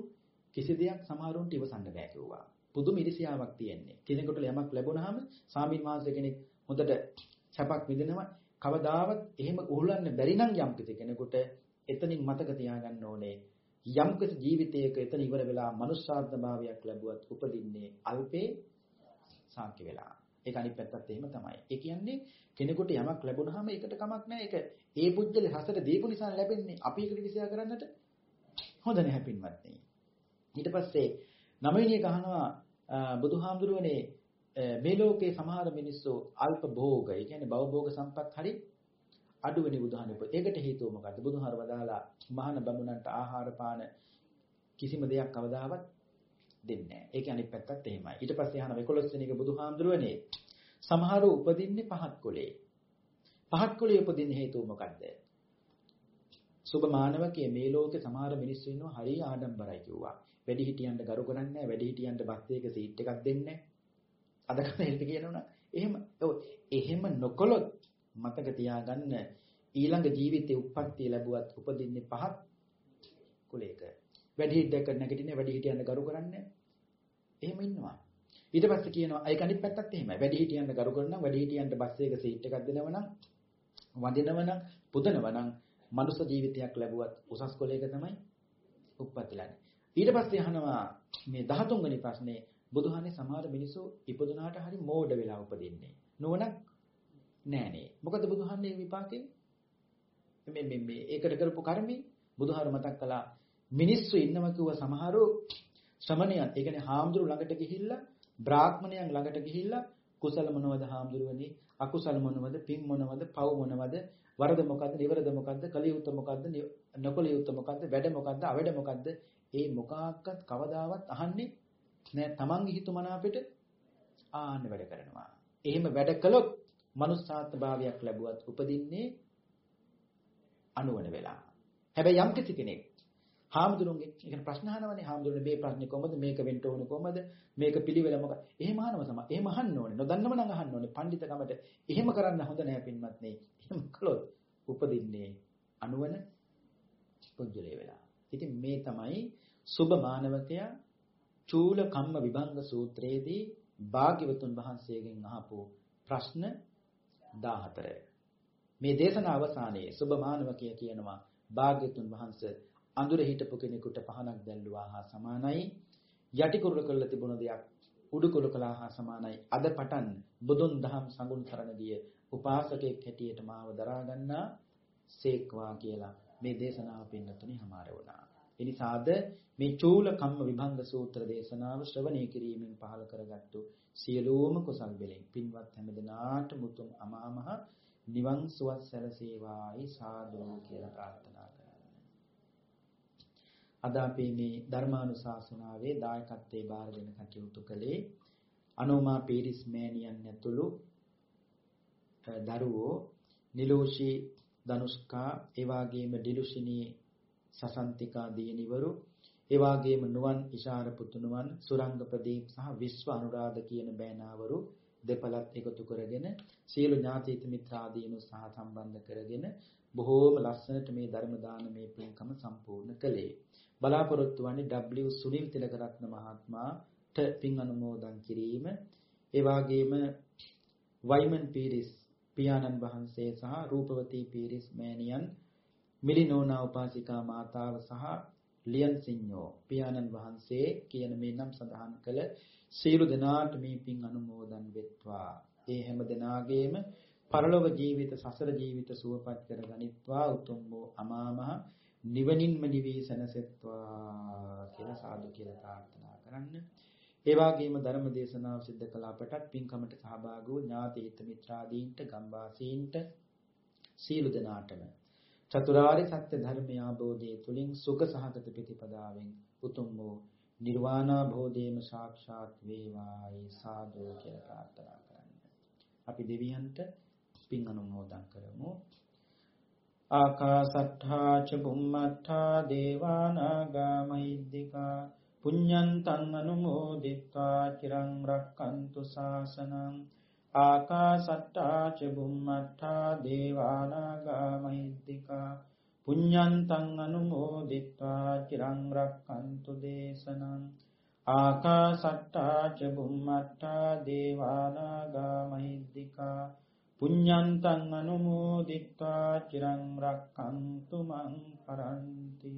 කිසි දෙයක් සමහරුන්ට ඉවසන්න බෑ කිව්වා. පුදුම ඉරිසියාවක් තියෙන්නේ. කෙනෙකුට යමක් ලැබුණාම සාමින් මාස කෙනෙක් හොඳට සැපක් විඳිනවා කවදාවත් එහෙම උහුලන්න බැරි නම් යම් කෙනෙකුට එතනින් මතක තියාගන්න ඕනේ යම් ජීවිතයක එතන ඉවර වෙලා මනුෂ්‍යාත්ම භාවයක් ලැබුවත් උපදින්නේ අල්පේ සාක්‍ය වෙලා. ඒක අනිත් පැත්තත් එහෙම තමයි. ඒ කියන්නේ කෙනෙකුට යමක් ලැබුණාම ඒකට කමක් නැහැ. ඒක ඒ පුජ්‍යලේ හසට දීපු නිසා ලැබෙන්නේ. අපි ඒකට විශ්වාස කරන්නට හොඳ නැහැ පින්වත් නේ. ඊට පස්සේ නවවෙනි එක අහනවා බුදුහාමුදුරුවනේ මේ ලෝකේ සමහර මිනිස්සු අල්ප භෝග, ඒ කියන්නේ භවභෝග සම්පත් හරි අඩු වෙන බුදුහාමුදුරුවෝ. ඒකට හේතුව මොකද්ද? බුදුහාර වදාලා මහාන බමුණන්ට ආහාර පාන කිසිම දෙයක් කවදාවත් දෙන්නේ නැහැ. ඒක අනිත් පැත්තත් එහෙමයි. ඊට පස්සේ අහන 11 වෙනි එක බුදුහාමුදුරුවනේ සමහරව උපදින්නේ පහත් කුලේ. පහත් කුලේ උපදින්න හේතුව මොකද්ද? සුබ මානවකයේ මේ ලෝකේ සමහර මිනිස්සු ඉන්නවා හරිය ආඩම්බරයි කිව්වා. වැඩි හිටියන්ට ගරු කරන්නේ නැහැ. වැඩි හිටියන්ට බස් එකක සීට් එකක් දෙන්නේ නැහැ. අද කමෙල්ට කියනවා එහෙම එහෙම නොකොලොත් මතක තියාගන්න ඊළඟ ජීවිතේ උප්පත්තිය ලැබුවත් උපදින්නේ පහත් කුලයක. වැඩි හිටියක නැගිටින්නේ වැඩි හිටියන්ට ගරු කරන්නේ එහෙම ඉන්නවා. ඊට පස්සේ කියනවා ඒක අනිත් පැත්තත් එහෙමයි. වැඩි හිටියන්ට ගරු කරනවා වැඩි හිටියන්ට බස් එකක සීට් එකක් දෙනවනම් වඳිනවනම් පුදනවනම් මනුෂ්‍ය ජීවිතයක් ලැබුවත් උසස් කුලයක තමයි උප්පත්ති ලැබෙන්නේ. ඊට පස්සේ අහනවා මේ 13 වෙනි ප්‍රශ්නේ බුදුහානේ සමහර මිනිස්සු ඉපදුනාට හරි මෝඩ වෙලා උපදින්නේ. නුවණක් නෑනේ. මොකද බුදුහාන්නේ විපාකේ මේ මේ මේ ඒකට කරපු කර්මී බුදුහාර මතක් කළා මිනිස්සු ඉන්නවා කිව්ව සමහරු ශ්‍රමණයන් ඒ කියන්නේ හාමුදුරු ළඟට ගිහිල්ලා බ්‍රාහ්මණයන් ළඟට ගිහිල්ලා කුසල මොනවද හාමුදුරුවනේ අකුසල මොනවද පින් මොනවද පව් මොනවද වරද මොකද්ද නිවරද මොකද්ද කලියුත් මොකද්ද නොකලියුත් මොකද්ද වැඩ මොකද්ද අවැඩ මොකද්ද ඒ මොකක්වත් කවදාවත් අහන්නේ නෑ තමන්ගේ හිත මනාපෙට ආන්න වැඩ කරනවා. එහෙම වැඩ කළොත් මනුස්සාත්ම භාවයක් ලැබුවත් උපදින්නේ අනුවන වෙලා. හැබැයි යම් කිසි කෙනෙක් හාමුදුරුවන්ගේ කියන ප්‍රශ්න අහනවනේ. හාමුදුරුවනේ මේ ප්‍රශ්නේ කොහමද? මේක වෙන්න ඕනේ කොහමද? මේක පිළිවෙල මොකක්ද? එහෙම අහනව තමයි. එහෙම අහන්න ඕනේ. නොදන්නව නම් අහන්න ඕනේ. පඬිතකමට එහෙම කරන්න හොඳ නෑ පින්වත් නේ. එහෙම කළොත් උපදින්නේ අනුවන පුජ්‍යලේ වෙලා. ඉතින් මේ තමයි සුබ මානවකයා චූල කම්ම විභංග සූත්‍රයේදී භාග්‍යවතුන් වහන්සේගෙන් අහපු ප්‍රශ්න 14 මේ දේශනාව අවසානයේ සුබ මානවකයා කියනවා භාග්‍යතුන් වහන්සේ අඳුර හිටපු කෙනෙකුට පහනක් දැල්ලුවා හා සමානයි යටි කුරුල කළ තිබුණ දෙයක් උඩු කුල කළා හා සමානයි අද පටන් බුදුන් දහම් සඟුන් කරන ගිය උපාසකෙක් හැටියට මාව දරා ගන්නා සේක්වා කියලා මේ දේශනාව පින්නතුනේ හමාර වුණා. ඒ නිසාද මේ චූල කම්ම විභංග සූත්‍ර දේශනාව ශ්‍රවණය කිරීමෙන් පහල කරගත්තු සියලුම කුසල් වලින් පින්වත් හැමදෙනාට මුතුන් අමාමහ නිවන් සුවත් සැලසේවායි සාදු කියලා ප්‍රාර්ථනා අද අපි මේ ධර්මානුශාසනාවේ දායකත්වයේ බාර දෙන කටයුතු කළේ අනෝමා පීරිස් මෑණියන් ඇතුළු දරුවෝ නිලෝෂී දනුෂ්කා ඒ වගේම ඩිලුෂිනී සසන්තිකා දියණිවරු ඒ වගේම නුවන් ඉෂාර පුතුණුවන් සුරංග ප්‍රදීප් සහ විශ්ව අනුරාධ කියන බෑනාවරු දෙපළත් එකතු කරගෙන සියලු ඥාතිත මිත්‍රාදීනු සහ සම්බන්ධ කරගෙන බොහෝම ලස්සනට මේ ධර්ම දානමේ පින්කම සම්පූර්ණ කළේ. බලාපොරොත්තු වන්නේ W සුනිල් තිලකරත්න මහත්මයාට පින් අනුමෝදන් කිරීම. ඒ වගේම වයිමන් පීරිස් පියාණන් වහන්සේ සහ රූපවතී පීරිස් මෑණියන් මිලිනෝනා උපාසිකා මාතාව සහ ලියන් සිඤ්ඤෝ පියාණන් වහන්සේ කියන මේ නම් සඳහන් කළ සියලු දෙනාට මේ පින් අනුමෝදන් වෙත්වා. ඒ හැම දෙනාගේම පරලොව ජීවිත සසර ජීවිත සුවපත් කර ගනිත්වා උතුම් වූ අමාමහ නිවනින්ම නිවි සැනසෙත්වා කියලා සාදු කියලා ප්‍රාර්ථනා කරන්න. ඒ වගේම ධර්ම දේශනාව සිද්ධ කළ අපටත් පින්කමට සහභාගී වූ ඥාති හිත මිත්‍රාදීන්ට ගම්වාසීන්ට සීල දනාටම චතුරාර්ය සත්‍ය ධර්මය අවබෝධයේ තුලින් සුඛ සහගත ප්‍රතිපදාවෙන් උතුම් වූ නිර්වාණ භෝධේම සාක්ෂාත් වේවායි සාදු කියලා ප්‍රාර්ථනා කරන්න. අපි දෙවියන්ට පින් අනුමෝදන් කරමු. ආකාසට්ඨාච බුම්මට්ඨා දේවානාගාමෛද්దికා පුඤ්ඤන්තං අනුමෝදිත්වා චිරං රක්칸තු ශාසනං ආකාසට්ඨාච බුම්මට්ඨා දේවානාගාමෛද්దికා පුඤ්ඤන්තං අනුමෝදිත්වා චිරං රක්칸තු දේශනං ආකාසට්ඨාච බුම්මට්ඨා දේවානාගාමෛද්దికා පුඤ්ඤන්තං අනුමෝදිත්වා චිරං රක්칸තු මං පරන්ති।